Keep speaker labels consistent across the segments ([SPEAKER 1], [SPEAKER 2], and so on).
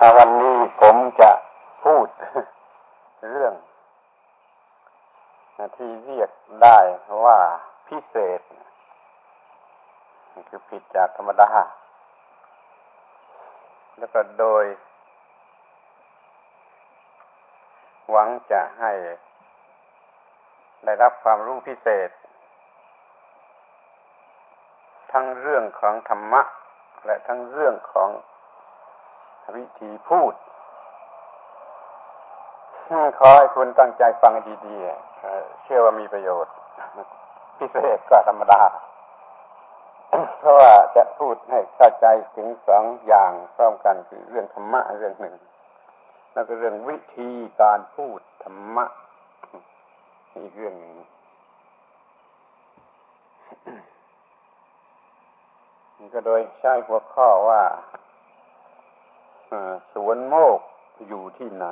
[SPEAKER 1] วันนี้ผมจะพูดเรื่อง ที่เรียกได้ว่าพิเศษ คือผิดจากธรรมดา แล้วก็โดย หวังจะให้ได้รับความรู้พิเศษ ทั้งเรื่องของธรรมะ และทั้งเรื่องของ วิธีพูดขอให้คุณตั้งใจฟังดีๆ เชื่อว่ามีประโยชน์ พิเศษกว่าธรรมดา เพราะว่าจะพูดให้เข้าใจถึงสองอย่างพร้อมกันคือเรื่องธรรมะเรื่องหนึ่ง แล้วก็เรื่องวิธีการพูดธรรมะอีกเรื่องหนึ่งก็โดยใช้หัวข้อว่า สวนโมกอยู่ที่ไหน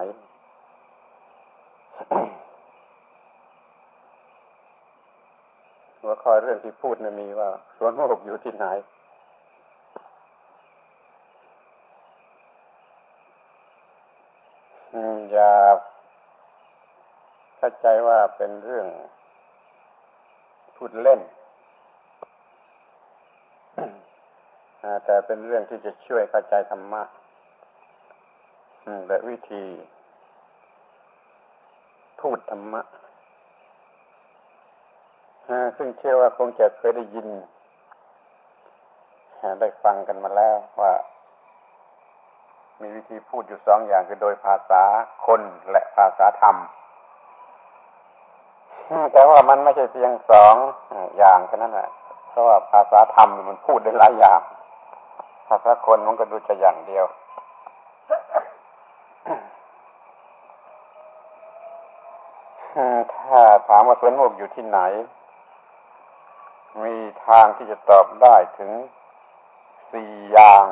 [SPEAKER 1] หัวข้อเรื่องที่พูดนะมีว่า สวนโมกอยู่ที่ไหน อย่าเข้าใจว่าเป็นเรื่องพูดเล่นแต่เป็นเรื่องที่จะช่วยเข้าใจธรรมะ และวิธี พูดธรรมะซึ่งเชื่อว่าคงจะเคยได้ยิน ได้ฟังกันมาแล้วว่า มีวิธีพูดอยู่สองอย่างคือโดยภาษาคนและภาษาธรรม แต่ว่ามันไม่ใช่เพียงสองอย่างแค่นั้นแหละเพราะว่าภาษาธรรมมันพูดได้หลายอย่าง ภาษาคนมันก็ดูจะอย่างเดียว ถ้าถามว่าสวนโมกอยู่ที่ไหน มีทางที่จะตอบได้ถึงสี่อย่าง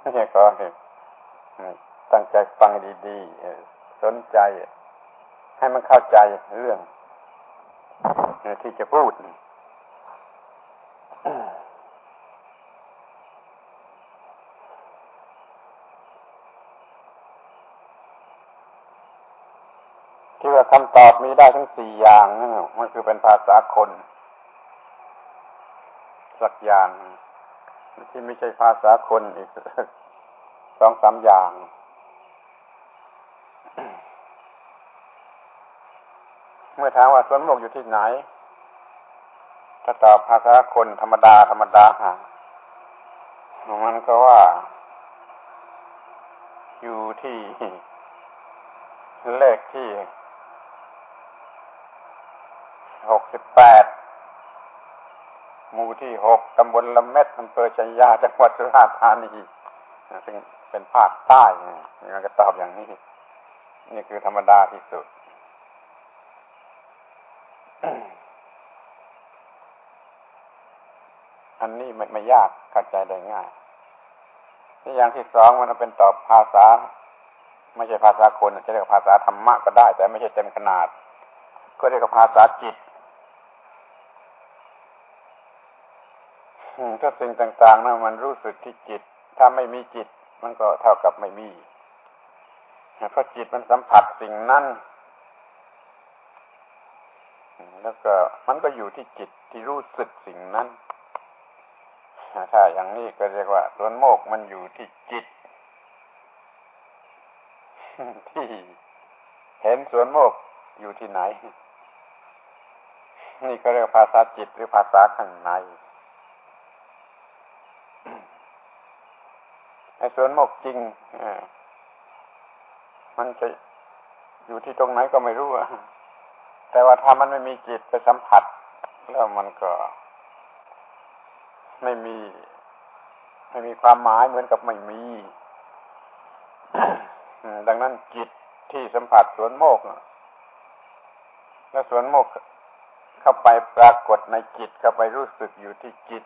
[SPEAKER 1] ไม่ใช่ก็ตั้งใจฟังดีๆ สนใจ ให้มันเข้าใจเรื่องที่จะพูด คำตอบมีได้ทั้งสี่อย่างนั่นมันคือเป็นภาษาคน สักอย่าง ที่ไม่ใช่ภาษาคนอีกสองสามอย่างเมื่อถามว่าสวนโมกอยู่ที่ไหน ถ้าตอบภาษาคนธรรมดา ธรรมดามันก็ว่า อยู่ที่เลขที่ หกสิบแปดหมู่ที่หกตำบลละเม็ดอำเภอชัยยาจังหวัดสุราษฎร์ธานีซึ่งเป็นภาคใต้นี่มันก็ตอบอย่างนี้ นี่คือธรรมดาที่สุด อันนี้ไม่ไม่ยากเข้าใจได้ง่ายนี่อย่างที่สองมันเป็นตอบภาษา ไม่ใช่ภาษาคนจะเรียกภาษาธรรมะก็ได้ แต่ไม่ใช่เต็มขนาด ก็เรียกภาษาจิต ถ้าสิ่งต่างๆนะมันรู้สึกที่จิต ถ้าไม่มีจิต มันก็เท่ากับไม่มีเพราะจิตมันสัมผัสสิ่งนั้นแล้วก็มันก็อยู่ที่จิตที่รู้สึกสิ่งนั้นถ้าอย่างนี้ก็เรียกว่าสวนโมกมันอยู่ที่จิต ที่เห็นสวนโมกอยู่ที่ไหน นี่ก็เรียกภาษาจิตหรือภาษาข้างใน ไอ้สวนโมกจริงมันจะอยู่ที่ตรงไหนก็ไม่รู้อะแต่ว่าถ้ามันไม่มีจิตไปสัมผัส แล้วมันก็ ไม่มี ไม่มีความหมายเหมือนกับไม่มีดังนั้นจิตที่สัมผัสสวนโมกแล้วสวนโมกเข้าไปปรากฏในจิตเข้าไปรู้สึกอยู่ที่จิต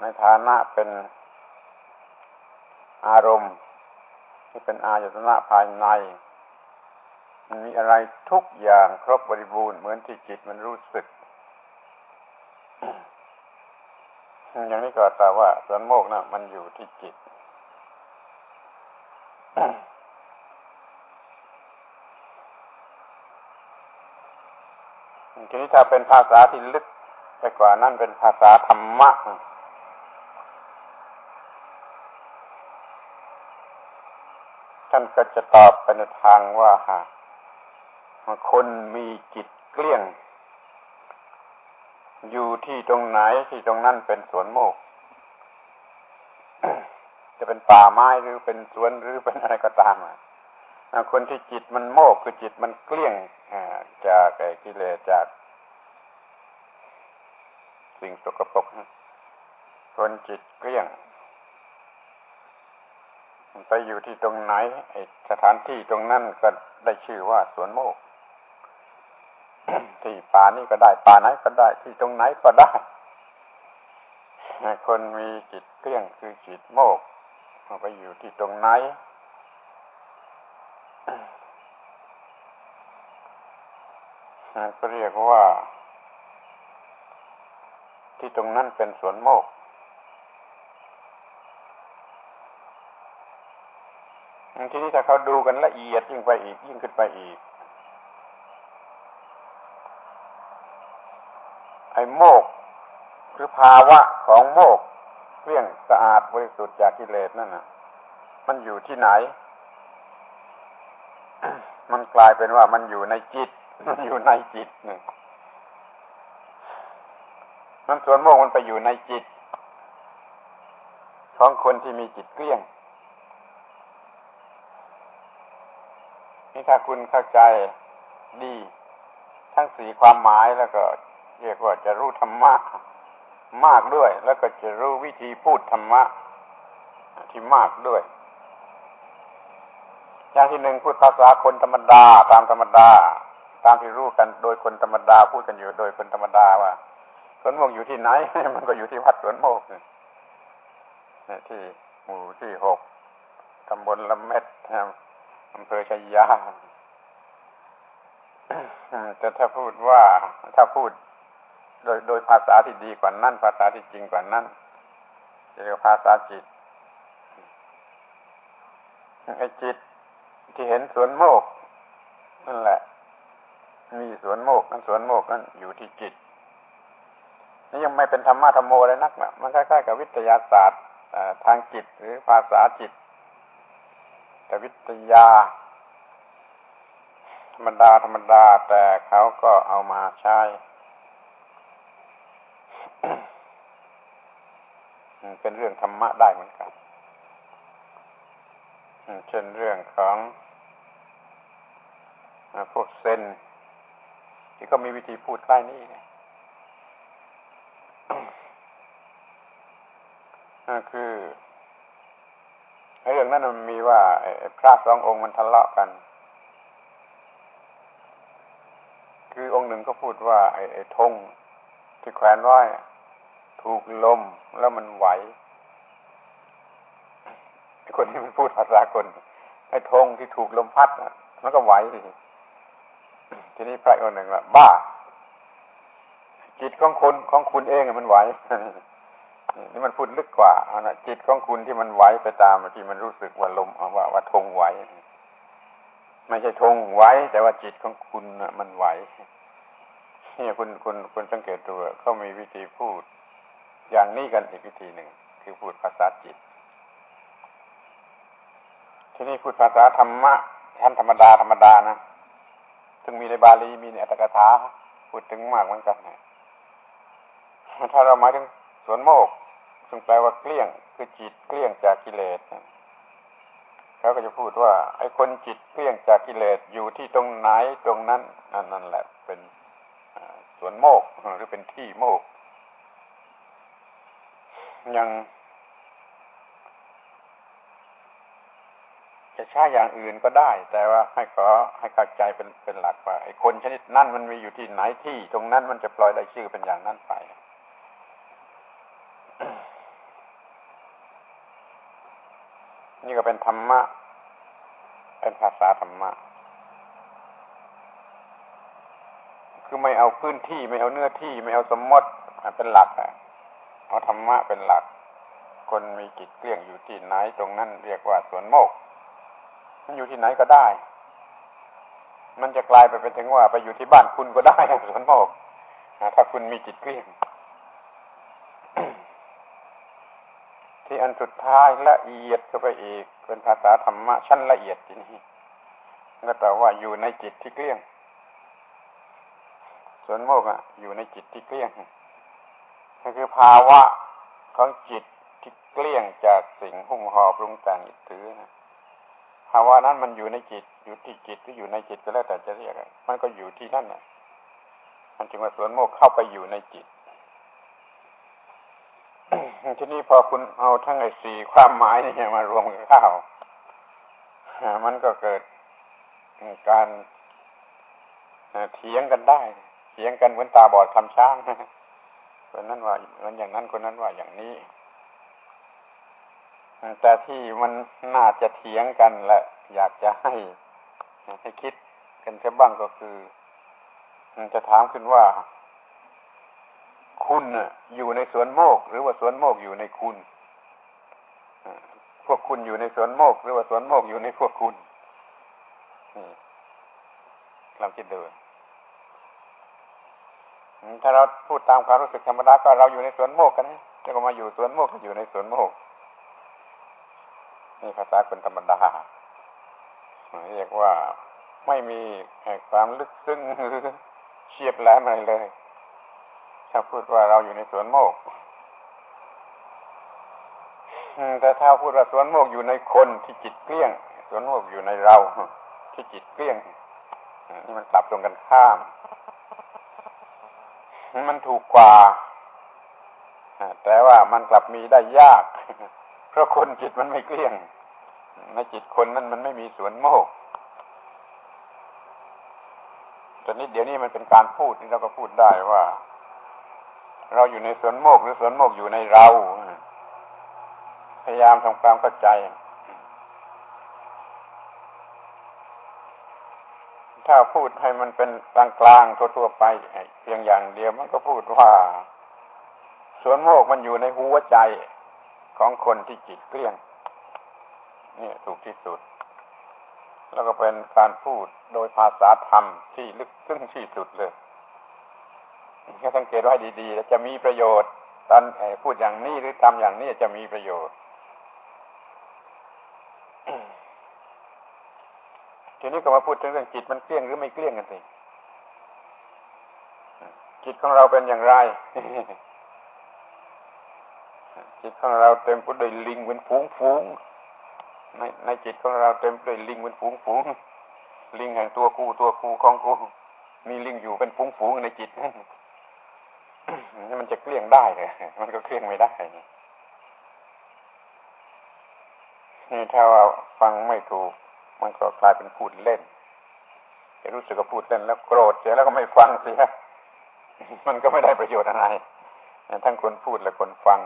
[SPEAKER 1] ในฐานะเป็น อารมณ์ ที่เป็นอายตนะภายใน มันมีอะไรทุกอย่างครบบริบูรณ์เหมือนที่จิตมันรู้สึก อย่างนี้ก็แต่ว่าสวนโมกนะ่ะ มันอยู่ที่จิตทีนี้ถ้าเป็นภาษาที่ลึกไปกว่านั้นเป็นภาษาธรรมะ ท่านก็จะตอบไปในทางว่าคนมีจิตเกลี้ยง อยู่ที่ตรงไหนที่ตรงนั้นเป็นสวนโมก จะเป็นป่าไม้หรือเป็นสวนหรือเป็นอะไรก็ตามคนที่จิตมันโมกคือจิตมันเกลี้ยงจากกิเลสจาก สิ่งสกปรกคนจิตเกลี้ยง ไปอยู่ที่ตรงไหนสถานที่ตรงนั้นก็ได้ชื่อว่าสวนโมก ที่ป่านี้ก็ได้ป่าไหนก็ได้ที่ตรงไหนก็ได้คนมีจิตเกลี้ยงคือจิตโมกไปอยู่ที่ตรงไหนก็เรียกว่า ที่ตรงนั้นเป็นสวนโมก ทีนี้ถ้าเขาดูกันละเอียดยิ่งไปอีกยิ่งขึ้นไปอีก ไอ้โมกหรือภาวะของโมกเรี่ยงสะอาดบริสุทธิ์จากกิเลสนั่นน่ะ มันอยู่ที่ไหน มันกลายเป็นว่ามันอยู่ในจิต มันอยู่ในจิตนึ่มันส่วนโมกมันไปอยู่ในจิต ของคนที่มีจิตเกลี้ยง ถ้าคุณเข้าใจดี ทั้งสี่ความหมายแล้วก็เรียกว่าจะรู้ธรรมะมากด้วย แล้วก็จะรู้วิธีพูดธรรมะที่มากด้วย อย่างที่หนึ่งพูดภาษาคนธรรมดาตามธรรมดา ตามที่รู้กันโดยคนธรรมดาพูดกันอยู่โดยคนธรรมดาว่าสวนโมกอยู่ที่ไหน มันก็อยู่ที่วัดสวนโมกที่หมู่ที่หกตำบลละเม็ด อำเภอชัยยาแต่ถ้าพูดว่าถ้าพูด โดยโดยภาษาที่ดีกว่านั้นภาษาที่จริงกว่านั้นเรียกภาษาจิตไอ้จิตที่เห็นสวนโมกนั่นแหละ มีสวนโมกนั่นสวนโมกนั่นอยู่ที่จิตนี่ยังไม่เป็นธรรมะธรรมโมเลยนักนะมันคล้ายๆกับวิทยาศาสตร์ทางจิตหรือภาษาจิต ต่วิทยา ธรรมดาธรรมดาแต่เขาก็เอามาใช้เป็นเรื่องธรรมะได้เหมือนกัน เช่นเรื่องของพวกเซนที่ก็มีวิธีพูดใกล้นี้คือ เรื่องนั้นมันมีว่าพระสององค์มันทะเลาะกัน คือองค์หนึ่งก็พูดว่าไอ้ธงที่แขวนไว้ถูกลมแล้วมันไหวไอ้คนที่มันพูดภาษาคนไอ้ธงที่ถูกลมพัดมันก็ไหวทีนี้พระองค์หนึ่งว่าบ้า จิตของคุณของคุณเองมันไหว นี่มันพูดลึกกว่าอนะจิตของคุณที่มันไหวไปตามที่มันรู้สึกว่าลมว่าว่าทงไหวไม่ใช่ทงไหวแต่ว่าจิตของคุณมันไหวนี่คุณคุณคุณสังเกตดูเขามีวิธีพูด อย่างนี้กันอีกวิธีหนึ่ง คือพูดภาษาจิต ที่นี่พูดภาษาธรรมะท่านธรรมดาธรรมดานะถึงมีในบาลีมีในอัตถกถาพูดถึงมากเหมือนกันถ้าเราหมายถึง ส่วนโมกซึ่งแปลว่าเกลี้ยง คือจิตเกลี้ยงจากกิเลสเขาก็จะพูดว่า ไอ้คนจิตเกลี้ยงจากกิเลสอยู่ที่ตรงไหนตรงนั้นนั่นนั่นแหละ เป็นสวนโมกหรือเป็นที่โมก ยังจะใช้อย่างอื่นก็ได้ แต่ว่าให้ขอให้เข้าใจเป็นเป็นหลักว่าไอ้คนชนิดนั่นมันมีอยู่ที่ไหนที่ ตรงนั้นมันจะปล่อยได้ชื่อเป็นอย่างนั้นไป นี่ก็เป็นธรรมะ เป็นภาษาธรรมะ คือไม่เอาพื้นที่ไม่เอาเนื้อที่ไม่เอาสมมติเป็นหลักอะเอาธรรมะเป็นหลัก คนมีจิตเกลี้ยงอยู่ที่ไหนตรงนั้นเรียกว่าสวนโมก มันอยู่ที่ไหนก็ได้ มันจะกลายไปเป็นถึงว่าไปอยู่ที่บ้านคุณก็ได้สวนโมกถ้าคุณมีจิตเกลี้ยง ที่อันสุดท้ายละเอียดก็ไปอีก เป็นภาษาธรรมะชั้นละเอียดทีนี้ก็แปลว่าอยู่ในจิตที่เกลี้ยง ส่วนโมกอะอยู่ในจิตที่เกลี้ยงก็คือภาวะของจิตที่เกลี้ยงจากสิ่งหุ้มห่อปรุงแต่งอิถือนะภาวะนั้นมันอยู่ในจิต อยู่ที่จิตหรืออยู่ในจิตก็แล้วแต่จะเรียกมันก็อยู่ที่นั่นน่ะมันจึงว่าส่วนโมกเข้าไปอยู่ในจิต ทีนี้พอคุณเอาทั้งไอ้สี่ความหมายนี่มารวมกันเข้ามันก็เกิดการเถียงกันได้เถียงกันเหมือนตาบอดคำช้างคนนั้นว่าเหมือนอย่างนั้นคนนั้นว่าอย่างนี้แต่ที่มันน่าจะเถียงกันและอยากจะให้ให้คิดกันแค่บ้างก็คือจะถามขึ้นว่า คุณอยู่ในสวนโมก หรือว่าสวนโมกอยู่ในคุณ พวกคุณอยู่ในสวนโมก หรือว่าสวนโมกอยู่ในพวกคุณลองคิดดูถ้าเราพูดตามความรู้สึกธรรมดาก็เราอยู่ในสวนโมกกันนะแล้วก็มาอยู่สวนโมกก็อยู่ในสวนโมกนี่ภาษาคนธรรมดาเรียกว่าไม่มีความลึกซึ้งเฉียบแหลมอะไรเลย ถ้าพูดว่าเราอยู่ในสวนโมกแต่ถ้าพูดว่าสวนโมกอยู่ในคนที่จิตเกลี้ยง สวนโมกอยู่ในเราที่จิตเกลี้ยงนี่มันกลับตรงกันข้าม มันถูกกว่าแต่ว่ามันกลับมีได้ยาก เพราะคนจิตมันไม่เกลี้ยง ในจิตคนนั้นมันไม่มีสวนโมกตอนนี้เดี๋ยวนี้มันเป็นการพูดนี่เราก็พูดได้ว่า เราอยู่ในสวนโมกหรือสวนโมกอยู่ในเรา พยายามทำความเข้าใจ ถ้าพูดให้มันเป็นกลางๆทั่วๆไปเพียงอย่างเดียวมันก็พูดว่า สวนโมกมันอยู่ในหัวใจของคนที่จิตเกลี้ยงนี่ถูกที่สุด แล้วก็เป็นการพูดโดยภาษาธรรมที่ลึกซึ้งที่สุดเลย ให้สังเกตไว้ดีๆจะมีประโยชน์ตอนพูดอย่างนี้หรือทำอย่างนี้จะมีประโยชน์ ทีนี้ก็มาพูดถึงเรื่องจิตมันเกลี้ยงหรือไม่เกลี้ยงกันสิจิตของเราเป็นอย่างไร จิตของเราเต็มไปด้วยลิงเป็นฝูงฝูงในในจิตของเราเต็มไปด้วยลิงเป็นฝูงฝูงลิงแห่งตัวกูตัวกูของกูมีลิงอยู่เป็นฝูงฝูงในจิตนั่น มันจะเกลี้ยงได้เลยมันก็เกลี้ยงไม่ได้นี่ถ้าว่าฟังไม่ถูก มันก็กลายเป็นพูดเล่นจะรู้สึกว่าพูดเล่นแล้วโกรธเสียแล้วก็ไม่ฟังเสียมันก็ไม่ได้ประโยชน์อะไรทั้งคนพูดและคนฟัง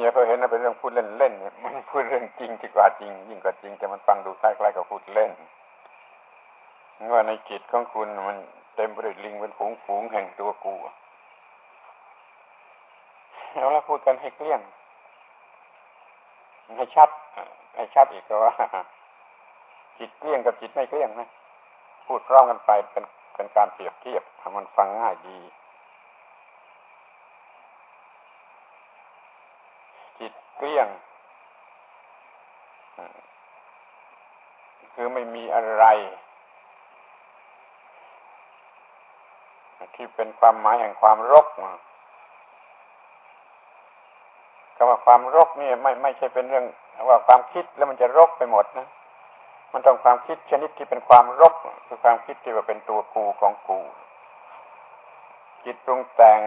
[SPEAKER 1] อย่าเคยเห็นว่าเป็นเรื่องพูดเล่นเล่นมันพูดเรื่องจริงที่กว่าจริง ยิ่งกว่าจริงแต่มันฟังดูคล้ายๆกับพูดเล่นว่าในจิตของคุณมัน เต็มไปด้วยลิงเป็นฝูงฝูงแห่งตัวกูเราพูดกันให้เกลี้ยงให้ชัดให้ชัดอีกก็ว่า จิตเกลี้ยงกับจิตไม่เกลี้ยงนะพูดพร้อมกันไปเป็นเป็นการเปรียบเทียบทำมันฟังง่ายดี จิตเกลี้ยงคือไม่มีอะไร ที่เป็นความหมายแห่งความรกคำว่าความรกนี่ไม่ไม่ใช่เป็นเรื่องว่าความคิดแล้วมันจะรกไปหมดนะ มันต้องความคิดชนิดที่เป็นความรกคือความคิดที่ว่าเป็นตัวกูของกูจิตปรุงแต่ง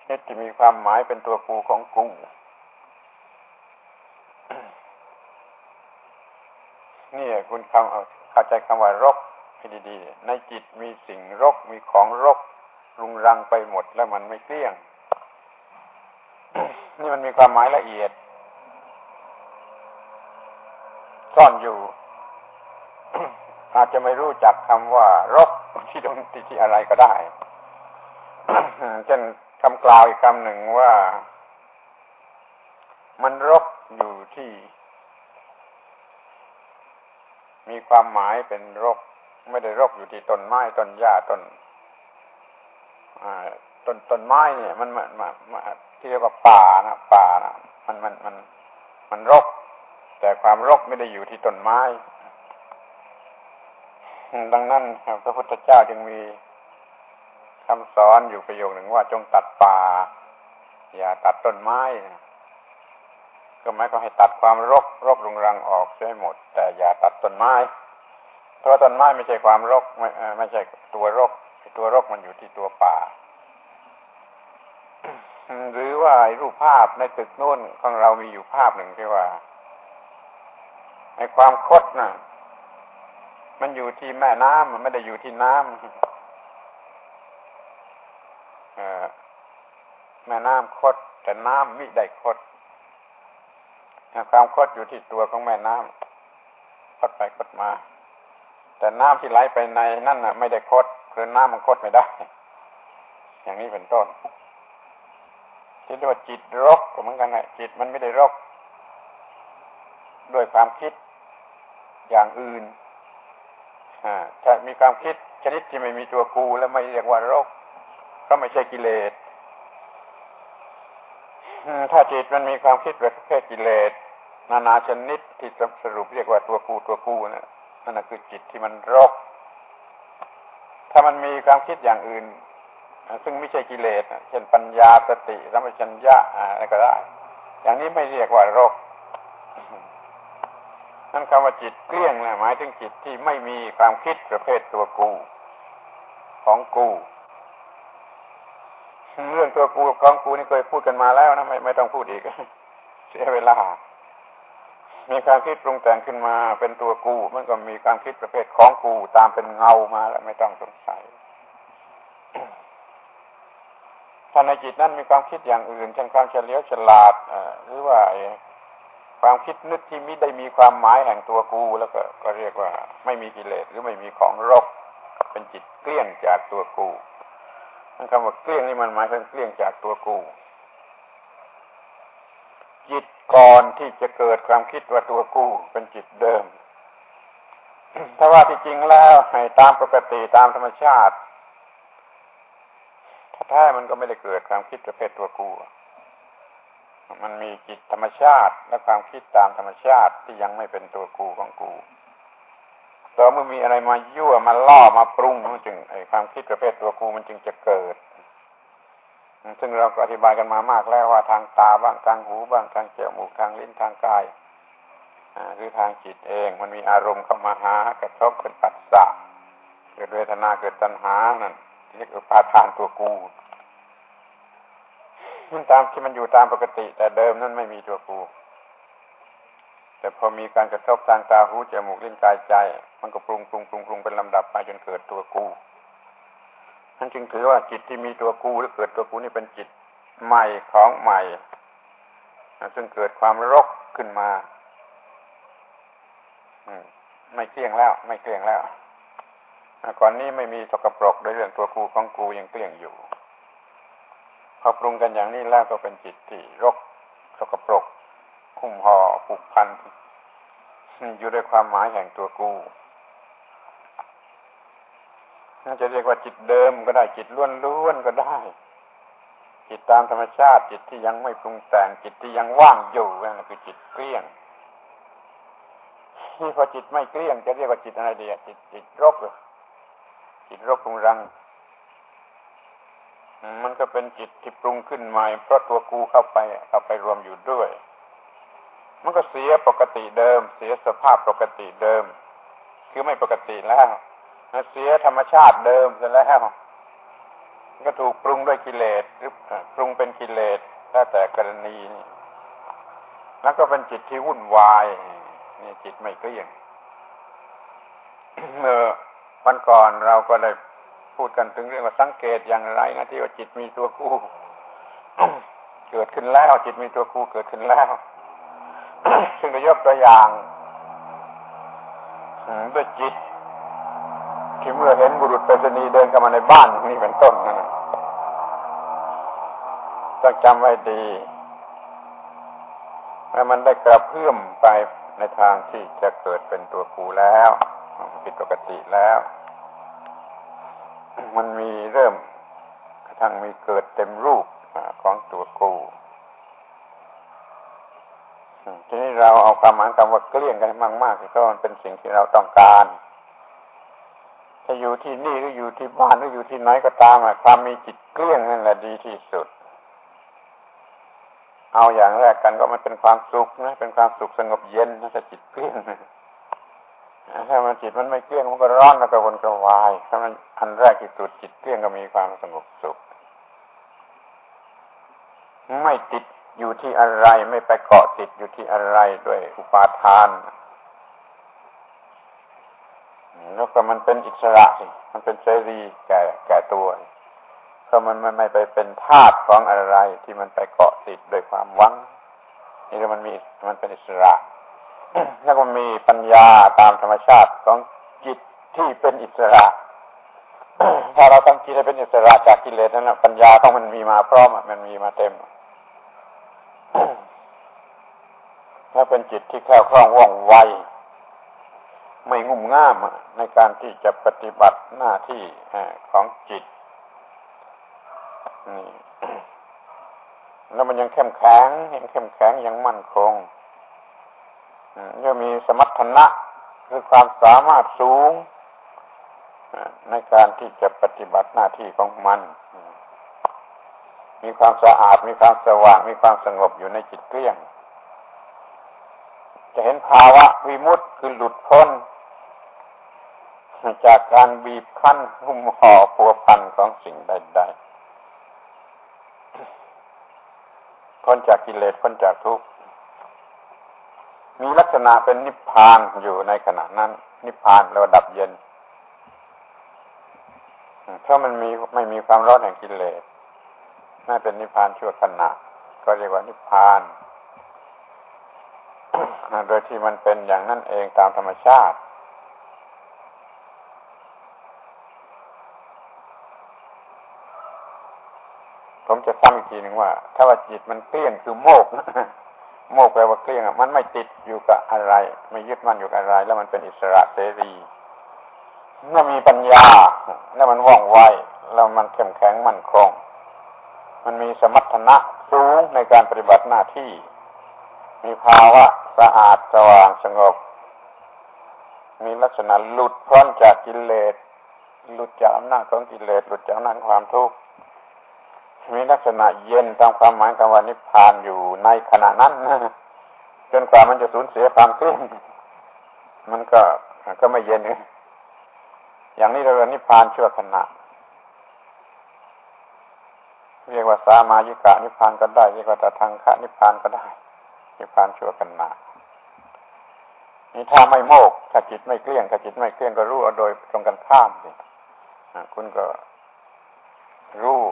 [SPEAKER 1] ชนิดที่มีความหมายเป็นตัวกูของกูนี่คุณคำเข้าใจคำว่ารกให้ดีๆ ในจิตมีสิ่งรกมีของรก รุงรังไปหมดแล้วมันไม่เกลี้ยง นี่มันมีความหมายละเอียด ซ่อนอยู่ อาจจะไม่รู้จักคำว่ารกที่ตรงที่ที่อะไรก็ได้เช่นคำกล่าวอีกคำหนึ่งว่า มันรกอยู่ที่ มีความหมายเป็นรก ไม่ได้รกอยู่ที่ต้นไม้ต้นหญ้าต้น ต้นต้นไม้เนี่ย มันมันมันที่เรียกว่าป่านะป่านะมันมันมันมันรก แต่ความรกไม่ได้อยู่ที่ต้นไม้ ดังนั้นพระพุทธเจ้าจึงมีคำสอนอยู่ประโยคหนึ่งว่าจงตัดป่า อย่าตัดต้นไม้ก็หมายความให้ตัดความรกรกรุงรังออกใช้หมด แต่อย่าตัดต้นไม้ เพราะต้นไม้ไม่ใช่ความรกไม่ไม่ใช่ตัวรก ตัวรกมันอยู่ที่ตัวป่า หรือว่ารูปภาพในตึกโน้นของเรามีอยู่ภาพหนึ่งที่ว่าในความคดนะ่ะ มันอยู่ที่แม่น้ำมันไม่ได้อยู่ที่น้ำแม่น้ำคด แต่น้ำมิได้คดความคดอยู่ที่ตัวของแม่น้ำคดไปคดมา แต่น้ำที่ไหลไปในนั่นน่ะ ไม่ได้คด คือน้ำมันคดไม่ได้ อย่างนี้เป็นต้นที่เรียกว่าจิตรกก็เหมือนกันนะจิตมันไม่ได้รก ด้วยความคิดอย่างอื่นถ้ามีความคิดชนิดที่ไม่มีตัวกูแล้วไม่เรียกว่ารกก็ไม่ใช่กิเลสถ้าจิตมันมีความคิดแบบแค่กิเลสนานาชนิดที่สรุปเรียกว่าตัวกูตัวกูนะนั่นคือจิตที่มันรก ถ้ามันมีความคิดอย่างอื่น ซึ่งไม่ใช่กิเลสเช่นปัญญาสติสัมปชัญญะอะไรก็ได้ อย่างนี้ไม่เรียกว่าโรกนั่นคำว่าจิตเกลี้ยงนะหมายถึงจิตที่ไม่มีความคิดประเภทตัวกู ของกูเรื่องตัวกูของกูนี่เคยพูดกันมาแล้วนะไม่ไม่ต้องพูดอีก เสียเวลา มีความคิดปรุงแต่งขึ้นมาเป็นตัวกูมันก็มีความคิดประเภทของกูตามเป็นเงามาแล้วไม่ต้องสงสัยถ้าในจิตนั้นมีความคิดอย่างอื่นเช่นความเฉลียวฉลาดหรือว่าความคิดนึกที่มิได้มีความหมายแห่งตัวกู แล้วก็ก็เรียกว่า ไม่มีกิเลสหรือไม่มีของรก เป็นจิตเกลี้ยงจากตัวกูคำว่าเกลี้ยงนี่มันหมายถึงเกลี้ยงจากตัวกู จิตก่อนที่จะเกิดความคิดว่าตัวกู้เป็นจิตเดิม ถ้าว่าที่จริงแล้วให้ตามปกติตามธรรมชาติ ถ้าแท้มันก็ไม่ได้เกิดความคิดประเภทตัวกู้มันมีจิตธรรมชาติและความคิดตามธรรมชาติที่ยังไม่เป็นตัวกูของกูต่อเมื่อมีอะไรมายั่วมาล่อมาปรุงมันจึงไอความคิดประเภทตัวกูมันจึงจะเกิด ซึ่งเราก็อธิบายกันมามากแล้วว่าทางตาบ้างทางหูบ้างทางจมูกทางลิ้นทางกายหรือทางจิตเองมันมีอารมณ์เข้ามาหากระทบเป็นปัสสะเกิดเวทนาเกิดตัณหานั่นเรียกอุปาทานตัวกูมันตามที่มันอยู่ตามปกติ แต่เดิมนั้นไม่มีตัวกู แต่พอมีการกระทบทางตาหูจมูกลิ้นกายใจ มันก็ปรุงปรุงปรุงปรุงเป็นลำดับไปจนเกิดตัวกู นั่นจึงถือว่าจิตที่มีตัวกูหรือเกิดตัวกูนี่เป็นจิตใหม่ของใหม่ ซึ่งเกิดความรกขึ้นมาไม่เกลี้ยงแล้ว ไม่เกลี้ยงแล้วก่อนนี้ไม่มีสกปรกโดยเรื่องตัวกูของกูยังเกลี้ยงอยู่พอปรุงกันอย่างนี้แล้วก็เป็นจิตที่รกสกปรก คุ้มห่อผูกพันอยู่ด้วยความหมายแห่งตัวกู น่าจะเรียกว่าจิตเดิมก็ได้จิตล้วนๆก็ได้ จิตตามธรรมชาติ จิตที่ยังไม่ปรุงแต่งจิตที่ยังว่างอยู่นั่นคือจิตเกลี้ยงที่พอจิตไม่เกลี้ยงจะเรียกว่าจิตอะไรดีจิตจิตรกจิตรกรุงรัง มันก็เป็นจิตที่ปรุงขึ้นม่เพราะตัวกูเข้าไปเข้าไปรวมอยู่ด้วย มันก็เสียปกติเดิม เสียสภาพปกติเดิม คือไม่ปกติแล้ว เสียธรรมชาติเดิมเสร็จแล้วก็ถูกปรุงด้วยกิเลสหรือปรุงเป็นกิเลสแล้วแต่กรณีแล้วก็เป็นจิตที่วุ่นวายนี่จิตไม่เกลี้ยงเมื่อวันก่อนเราก็ได้พูดกันถึงเรื่องว่าสังเกตอย่างไรนะที่ว่าจิตมีตัวคู่เกิดขึ้นแล้ว จิตมีตัวคู่เกิดขึ้นแล้ว ซึ่งจะยกตัวอย่างด้วยจิต ที่เมื่อเห็นบุรุษไปรษณีย์เดินเข้ามาในบ้านนี่เป็นต้นนั่นต้องจำไว้ดีแล้วมันได้กระเพื่อมไปในทางที่จะเกิดเป็นตัวกูแล้วผิดปกติแล้ว มันมีเริ่มกระทั่งมีเกิดเต็มรูปของตัวกูทีนี้เราเอาความหมายคำว่าเกลี้ยงกันมากๆเพราะมันเป็นสิ่งที่เราต้องการ จะอยู่ที่นี่หรืออยู่ที่บ้านหรืออยู่ที่ไหนก็ตามความมีจิตเกลี้ยงนั่นแหละดีที่สุด เอาอย่างแรกกันก็มันเป็นความสุขนะ เป็นความสุขสงบเย็นถ้าจิตเกลี้ยงถ้ามันจิตมันไม่เกลี้ยงมันก็ร้อนแล้วก็วนกระวายถ้ามันอันแรกที่สุดจิตเกลี้ยงก็มีความสงบสุข ไม่ติดอยู่ที่อะไรไม่ไปเกาะติดอยู่ที่อะไรด้วยอุปาทาน แล้วก็มันเป็นอิสระสิมันเป็นเสรีแก่แก่ตัวก็มันไม่ไม่ไปเป็นทาสของอะไรที่มันไปเกาะติดโดยความหวังนี่มันมีมันเป็นอิสระแล้วก็มีปัญญาตามธรรมชาติของจิตที่เป็นอิสระ ถ้าเราทำจิตให้เป็นอิสระจากกิเลสนั้นปัญญาต้องมันมีมาพร้อมมันมีมาเต็มถ้าเป็นจิตที่แคล่วคล่องว่องไว ไม่งุ่มง่ามในการที่จะปฏิบัติหน้าที่ของจิตนี่แล้วมันยังเข้มแข็งยังเข้มแข็งยังมั่นคงยังมีสมรรถนะคือความสามารถสูงในการที่จะปฏิบัติหน้าที่ของมัน มีความสะอาด มีความสว่าง มีความสงบอยู่ในจิตเกลี้ยง จะเห็นภาวะวิมุตต์คือหลุดพ้น จากการบีบคั้นหุ้มห่อพัวพันของสิ่งใดๆพ้นจากกิเลสพ้นจากทุกข์มีลักษณะเป็นนิพพานอยู่ในขณะนั้น นิพพานระดับเย็นเพรามันมีไม่มีความร้อนแห่งกิเลสน่าเป็นนิพพานชั่วขณะก็เรียกว่านิพพาน โดยที่มันเป็นอย่างนั้นเองตามธรรมชาติ ผมจะซ้ำอีกทีหนึ่งว่า ถ้าว่าจิตมันเกลี้ยงคือโมก โมกแปลว่าเกลี้ยงมันไม่ติดอยู่กับอะไร ไม่ยึดมั่นอยู่กับอะไร แล้วมันเป็นอิสระเสรีเมื่อมีปัญญา แล้วมันว่องไวแล้วมันเข้มแข็งมั่นคง มันมีสมรรถนะสูงในการปฏิบัติหน้าที่ มีภาวะ สะอาดสว่างสงบ มีลักษณะหลุดพ้นจากกิเลสหลุดจากอำนาจของกิเลสหลุดจากอำนาจความทุกข์มีลักษณะเย็นตามความหมายคำว่านิพพานอยู่ในขณะนั้นจนกว่ามันจะสูญเสียความเคลื่อนมันก็ก็ไม่เย็นอย่างนี้เราเรียกนิพพานชั่วขณะเรียกว่าสามายิกะนิพพานก็ได้เรียกว่าตทางคะนิพพานก็ได้นิพพานชั่วขณะ นี่ถ้าไม่โมกถ้าจิตไม่เกลี้ยงถ้าจิตไม่เกลี้ยงก็รู้เอาโดยตรงกันข้ามสิคุณก็รู้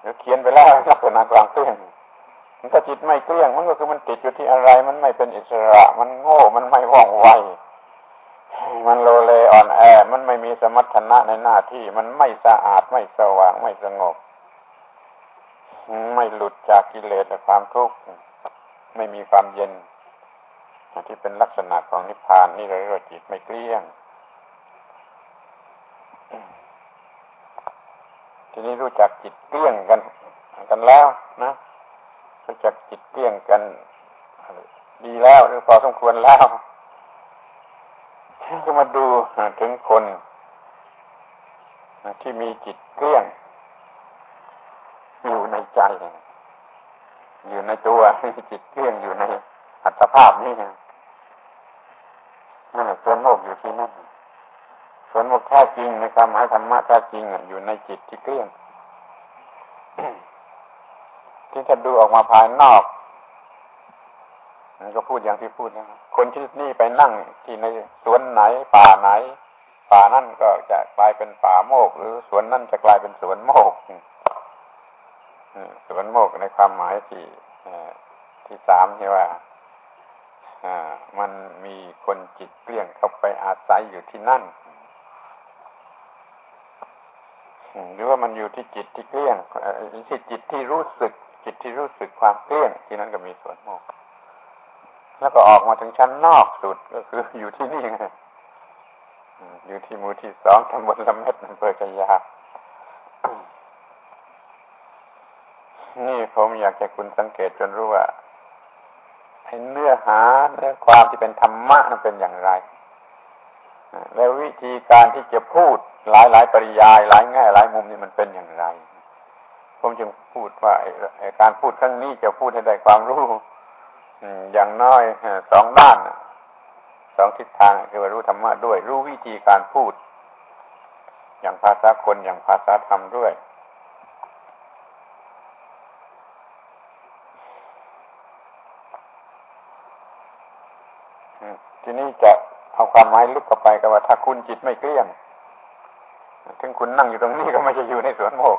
[SPEAKER 1] หรือเขียนไปแล้วลักษณะความเกลี้ยงถ้าจิตไม่เกลี้ยงมันก็คือมันติดอยู่ที่อะไร มันไม่เป็นอิสระ มันโง่ มันไม่ว่องไว มันโลเลอ่อนแอ มันไม่มีสมรรถนะในหน้าที่ มันไม่สะอาด ไม่สว่าง ไม่สงบ ไม่หลุดจากกิเลสและความทุกข์ ไม่มีความเย็น ที่เป็นลักษณะของนิพพานนี่เลยว่าจิตไม่เกลี้ยง ทีนี้รู้จักจิตเกลี้ยงกันกันแล้วนะรู้จักจิตเกลี้ยงกันดีแล้วหรือพอสมควรแล้วก็มาดูถึงคนที่มีจิตเกลี้ยง อยู่ในใจ อยู่ในตัวจิตเกลี้ยงอยู่ใน อัตภาพนี่นั่นแหละส่วนโลกอยู่ที่นั่นส่วนโมกแท้จริงในความหมายธรรมะแท้จริงอยู่ในจิตที่เกลี้ยงที่ถ้าดูออกมาภายนอกก็พูดอย่างที่พูดนะคนที่นี่ไปนั่งที่ในสวนไหน ป่าไหน ป่านั่นก็จะกลายเป็นป่าโมก หรือสวนนั่นจะกลายเป็นสวนโมกสวนโมกในความหมายที่ที่สามที่ว่า มันมีคนจิตเกลี้ยงเข้าไปอาศัยอยู่ที่นั่นหรือว่ามันอยู่ที่จิตที่เกลี้ยงที่จิตที่รู้สึก จิตที่รู้สึกความเกลี้ยง ที่นั้นก็มีส่วนโมกแล้วก็ออกมาถึงชั้นนอกสุดก็คืออยู่ที่นี่ไงอยู่ที่มูที่สองตำบลลำเม็ดอำเภอกยา นี่ผมอยากให้คุณสังเกตจนรู้ว่า ให้เนื้อหาเนื้อความที่เป็นธรรมะนั้นเป็นอย่างไร แล้ววิธีการที่จะพูดหลายหลายปริยาย หลายแง่หลายมุมนี่มันเป็นอย่างไร ผมจึงพูดว่าการพูดครั้งนี้จะพูดให้ได้ความรู้อย่างน้อยสองด้านสองทิศทางคือว่ารู้ธรรมะด้วย รู้วิธีการพูด อย่างภาษาคนอย่างภาษาธรรมด้วยทีนี้จะเอา ความหมายลึกเข้าไปกับว่าถ้าคุณจิตไม่เกลี้ยง ถึงคุณนั่งอยู่ตรงนี้ก็ไม่จะอยู่ในสวนโมก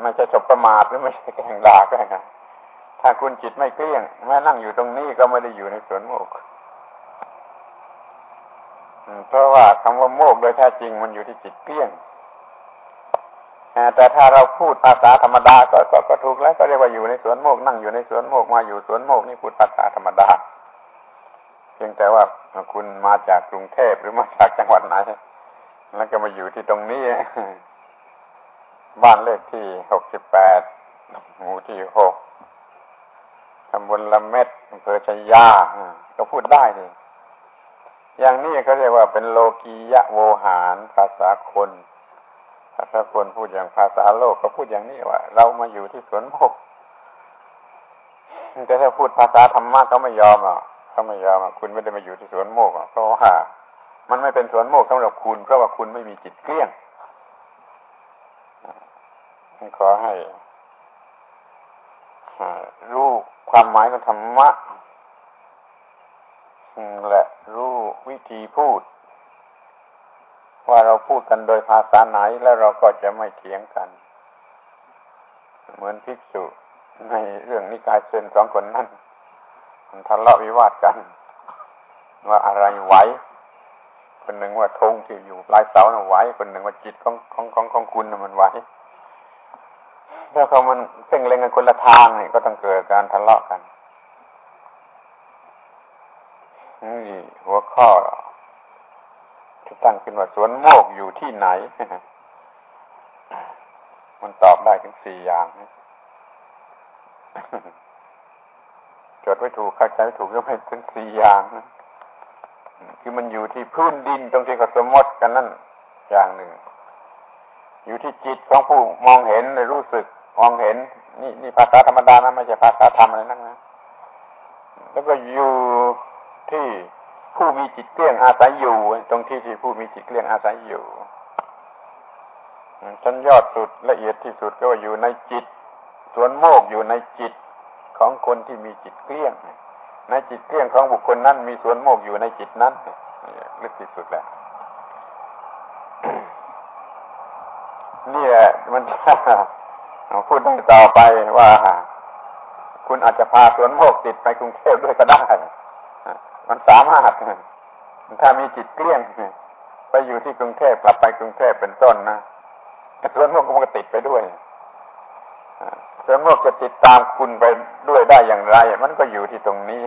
[SPEAKER 1] ไม่จะจบประมาทหรือไม่ใช่แข่งด่าก็ได้ถ้าคุณจิตไม่เกลี้ยงแม้นั่งอยู่ตรงนี้ก็ไม่ได้อยู่ในสวนโมกเพราะว่าคำว่าโมกโดยแท้จริงมันอยู่ที่จิตเกลี้ยงแต่ถ้าเราพูดภาษาธรรมดาก็ก็ก็ถูกแล้วก็เรียกว่าอยู่ในสวนโมกนั่งอยู่ในสวนโมกมาอยู่สวนโมกนี่พูดภาษาธรรมดา พียงแต่ว่าคุณมาจากกรุงเทพหรือมาจากจังหวัดไหน แล้วก็มาอยู่ที่ตรงนี้ บ้านเลขที่หกสิบแปดหมู่ที่หกตำบลละเม็ดอำเภอชัยยาก็พูดได้เลยอย่างนี้เขาเรียกว่าเป็นโลกียะโวหาร ภาษาคนภาษาคนพูดอย่างภาษาโลกก็พูดอย่างนี้ว่า เรามาอยู่ที่สวนโมกแต่ถ้าพูดภาษาธรรมะเขาไม่ยอมอะ เขาไม่ยอมคุณไม่ได้มาอยู่ที่สวนโมกเพราะว่ามันไม่เป็นสวนโมกสำหรับคุณ เพราะว่าคุณไม่มีจิตเกลี้ยงขอให้รู้ความหมายของธรรมะและรู้วิธีพูด ว่าเราพูดกันโดยภาษาไหนแล้วเราก็จะไม่เถียงกัน เหมือนภิกษุในเรื่องนิกายเซนสองคนนั้น ทะเลาะวิวาทกัน ว่าอะไรไหวคนหนึ่งว่าธงที่อยู่ปลายเสาน่ะไหวคนหนึ่งว่าจิตของของของของคุณน่ะมันไหวถ้าเขามันเพ่งเล็งกันคนละทางนี่ก็ต้องเกิดการทะเลาะกันนี่หัวข้อจะตั้งขึ้นว่าสวนโมกอยู่ที่ไหน มันตอบได้ถึงสี่อย่าง จดไว้ถูกเข้าใจถูกก็ไม่ถึงสี่อย่างคือมันอยู่ที่พื้นดินตรงที่เขาสมมติกันนั่นอย่างหนึ่ง อยู่ที่จิตของผู้มองเห็นในรู้สึกมองเห็น นี่นี่ภาษาธรรมดานะไม่ใช่ภาษาธรรมอะไรนั่นนะแล้วก็อยู่ที่ผู้มีจิตเกลี้ยงอาศัยอยู่ ตรงที่ที่ผู้มีจิตเกลี้ยงอาศัยอยู่ชั้นยอดสุดละเอียดที่สุดก็ว่าอยู่ในจิตสวนโมกอยู่ในจิต ของคนที่มีจิตเกลี้ยง ในจิตเกลี้ยงของบุคคลนั้นมีสวนโมกอยู่ในจิตนั้นลึกที่สุดแล้วนี่แหละมันพูดได้ต่อไปว่า คุณอาจจะพาสวนโมกติดไปกรุงเทพด้วยก็ได้ มันสามารถ ถ้ามีจิตเกลี้ยง ไปอยู่ที่กรุงเทพกลับไปกรุงเทพเป็นต้นนะสวนโมกมันก็ติดไปด้วย สวนโมกจะติดตามคุณไปด้วยได้อย่างไร มันก็อยู่ที่ตรงนี้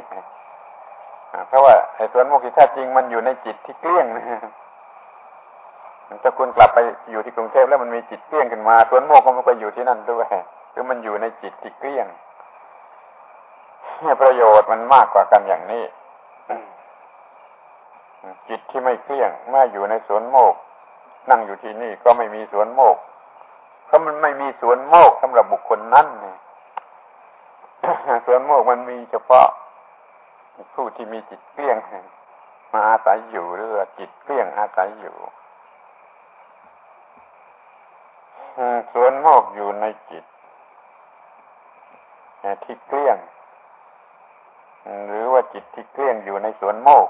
[SPEAKER 1] เพราะว่าไอ้สวนโมกที่แท้จริงมันอยู่ในจิตที่เกลี้ยงถ้าคุณกลับไปอยู่ที่กรุงเทพแล้วมันมีจิตเกลี้ยงขึ้นมาสวนโมกก็มันก็อยู่ที่นั่นด้วยคือมันอยู่ในจิตที่เกลี้ยงเนี่ยประโยชน์มันมากกว่ากันอย่างนี้จิตที่ไม่เกลี้ยงเมื่ออยู่ในสวนโมก นั่งอยู่ที่นี่ก็ไม่มีสวนโมก ราะมันไม่มีสวนโมกสำหรับบุคคลนั้นเนี่ยสวนโมกมันมีเฉพาะผู้ที่มีจิตเกลี้ยงมาอาศัยอยู่หรือจิตเกลี้ยงอาศัยอยู่สวนโมกอยู่ในจิตที่เกลี้ยง หรือว่าจิตที่เกลี้ยงอยู่ในสวนโมก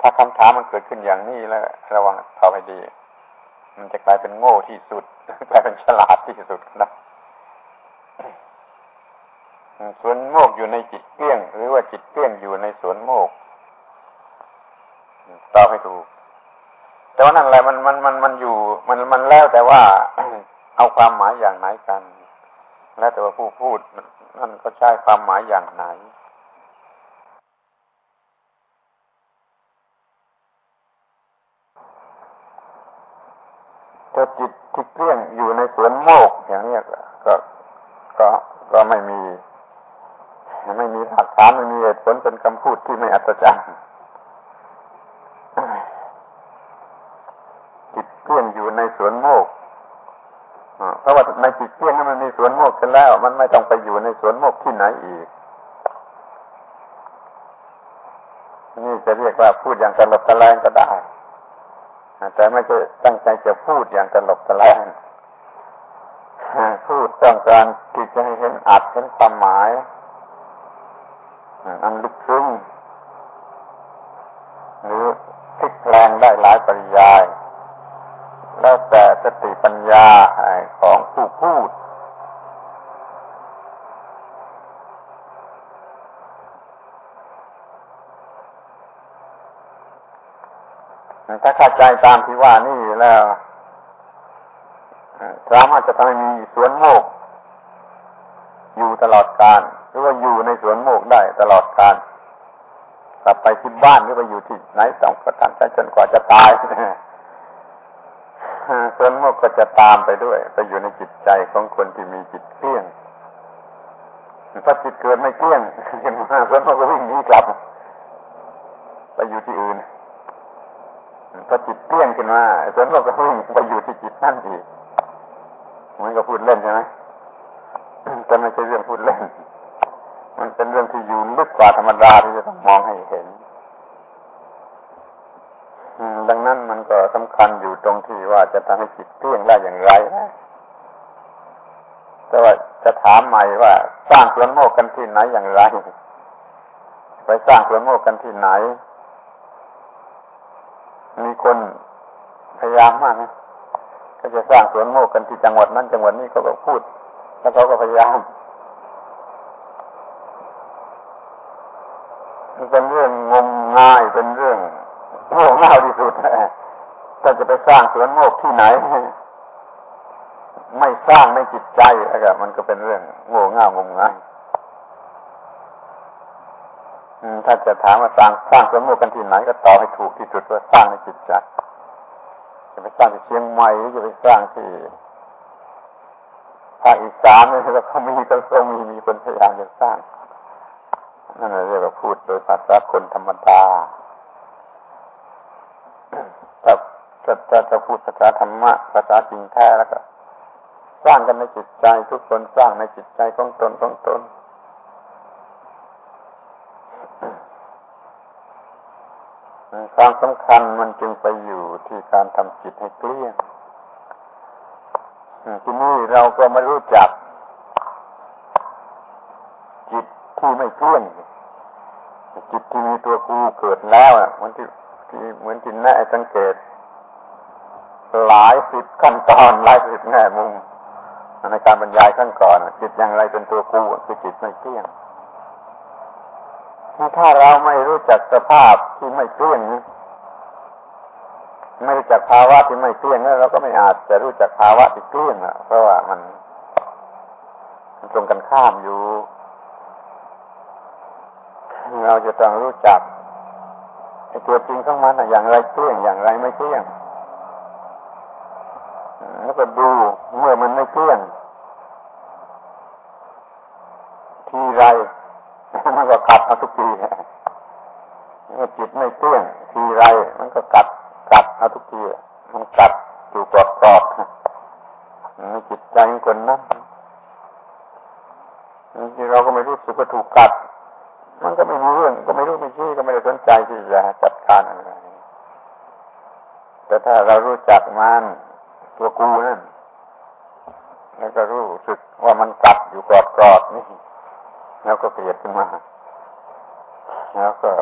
[SPEAKER 1] ถ้าคำถามมันเกิดขึ้นอย่างนี้แล้ว ระวังทำให้ดี มันจะกลายเป็นโง่ที่สุด กลายเป็นฉลาดที่สุดนะสวนโมกอยู่ในจิตเกลี้ยง หรือว่าจิตเกลี้ยงอยู่ในสวนโมกตอบให้ถูกแต่ว่านั่นแหละมันมันมันมันอยู่ มันมันแล้วแต่ว่า เอาความหมายอย่างไหนกัน แล้วแต่ว่าผู้พูดนั่นก็ใช้ความหมายอย่างไหน จิตที่เกลี้ยงอยู่ในสวนโมกอย่างนี้ก็ ก็ก็ไม่มี ไม่มีหลักฐานไม่มีเหตุผลเป็นคำพูดที่ไม่อัศจรรย์จิตเกลี้ยงอยู่ในสวนโมกเพราะว่าในจิตเกลี้ยงนั้นมันมีสวนโมกกันแล้ว มันไม่ต้องไปอยู่ในสวนโมกที่ไหนอีก นี่จะเรียกว่าพูดอย่างตลบตะแลงก็ได้ แต่ไม่จะตั้งใจจะพูดอย่างตลบตะแลงพูดต้องการที่จะให้เห็นอัดเห็นความหมายอันลึกซึ้งหรือพลิกแปลงได้หลายปริยาย แล้วแต่สติปัญญาของผู้พูด ถ้าเข้าใจตามที่ว่านี่แล้วสามารถจะทำให้มีสวนโมก อยู่ตลอดกาลหรือว่าอยู่ในสวนโมกได้ตลอดกาลกลับไปที่บ้านหรือไปอยู่ที่ไหนต้องกระทำจนกว่าจะตายสวนโมกก็จะตามไปด้วย ไปอยู่ในจิตใจของคนที่มีจิตเที่ยงถ้าจิตเกิดไม่เที่ยงเห็นมาสวนโมกก็วิ่งหนีกลับ ไปอยู่ที่อื่นพอจิตเตี้ยง ขึ้นมาส่วนเราก็วิ่งไปอยู่ที่จิตนั่นอีกมันก็พูดเล่นใช่ไหมแต่ไม่ใช่เรื่องพูดเล่น มันเป็นเรื่องที่อยู่ลึกกว่าธรรมดาที่จะต้องมองให้เห็นดังนั้นมันก็สำคัญอยู่ตรงที่ว่าจะทำให้จิตเตี้ยงได้อย่างไรนะแต่ว่าจะถามใหม่ว่าสร้างสวนโมกกันที่ไหนอย่างไร ไปสร้างสวนโมกกันที่ไหน มีคน ยายามมากนะก็จะสร้างสวนโมกกันที่จังหวัดนั้นจังหวัดนี้เขาก็พูด แล้วเขาก็พยายามมันเป็นเรื่องงมง่ายเป็นเรื่องโง่เง่าที่สุดถ้าจะไปสร้างสวนโมกที่ไหน ไม่สร้างไม่จิตใจแล้วก็มันก็เป็นเรื่องโง่เง่างมง่ายถ้าจะถามว่าสร้างสร้างสมมติกันที่ไหนก็ตอบให้ถูกที่สุดว่าสร้างในจิตใจ จะไปสร้างที่เชียงใหม่หรือจะไปสร้างที่ภาคอีสานนี่ก็เขามีก็ต้องมีมีคนพยายามจะสร้างนั่นเรียกว่าพูดโดยภาษาคนธรรมดาถ้าจะพูดภาษาธรรมะภาษาจริงแท้แล้วก็ สร้างกันในจิตใจทุกคนสร้างในจิตใจของตนของตน ความสำคัญมันจึงไปอยู่ที่การทำจิตให้เกลี้ยงทีนี้เราก็ไม่รู้จัก จิตที่ไม่เกลี้ยงจิตที่มีตัวกูเกิดแล้วอะเหมือนที่ที่เหมือนที่แน่สังเกต หลายสิบขั้นตอนหลายสิบแง่มุมในการบรรยายขั้นก่อน จิตอย่างไรเป็นตัวกูคือจิตไม่เกลี้ยง ถ้าเราไม่รู้จักสภาพที่ไม่เที่ยงไม่รู้จักภาวะที่ไม่เที่ยงเราก็ไม่อาจจะรู้จักภาวะที่เที่ยงอะ เพราะว่ามันมันตรงกันข้ามอยู่ เราจะต้องรู้จักไอ้ตัวจริงของมันอย่างไรเที่ยงอย่างไรไม่เที่ยงแล้วก็ดูเมื่อมันไม่เที่ยง ทีไร มันก็กัดเอาทุกทีเมื่อจิตไม่เตี้ยงทีไร มันก็กัดกัดเอาทุกทีมันกัดอยู่กรอบกรอบจิตใจคนนั้นที่เราก็ไม่รู้สึกว่าถูกกัด มันก็ไม่มีเรื่อง ก็ไม่รู้ไม่ชี้ก็ไม่ได้สนใจที่จะจัดการอะไร แต่ถ้าเรารู้จักมันตัวกูนั่นแล้วก็รู้สึกว่ามันกัดอยู่กรอบกรอบนี่แล้วก็เกลียดขึ้นมา แล้วก็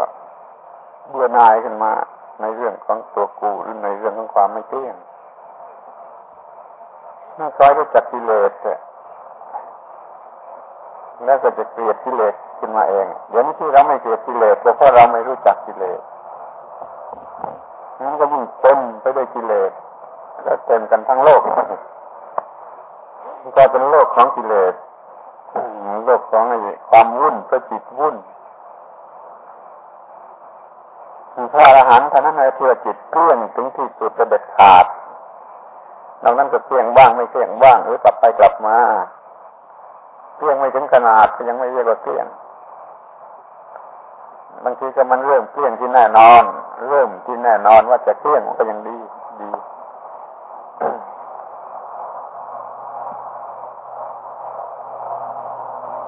[SPEAKER 1] เบื่อหน่ายขึ้นมา ในเรื่องของตัวกูหรือในเรื่องของความไม่เที่ยงน่าคอยรู้จักกิเลสแล้วก็จะเกลียดกิเลสขึ้นมาเอง เดี๋ยวนี้ที่เราไม่เกลียดกิเลสเพราะเราไม่รู้จักกิเลสมันก็ยิ่งเต็มไปด้วยกิเลสแล้วเต็มกันทั้งโลกกลายเป็นโลกของกิเลสโลกของไอ้ความวุ่นก็จิตวุ่น พระอรหันต์ท่านนั้นเพื่อจิตเกลี้ยงถึงที่สุดจะเด็ดขาดนอกนั้นก็เกลี้ยงบ้างไม่เกลี้ยงบ้างหรือกลับไปกลับมาเกลี้ยงไม่ถึงขนาดก็ยังไม่เรียกว่าเกลี้ยงบางทีก็มันเริ่มเกลี้ยงที่แน่นอน เริ่มที่แน่นอนว่าจะเกลี้ยงมันก็ยังดีดี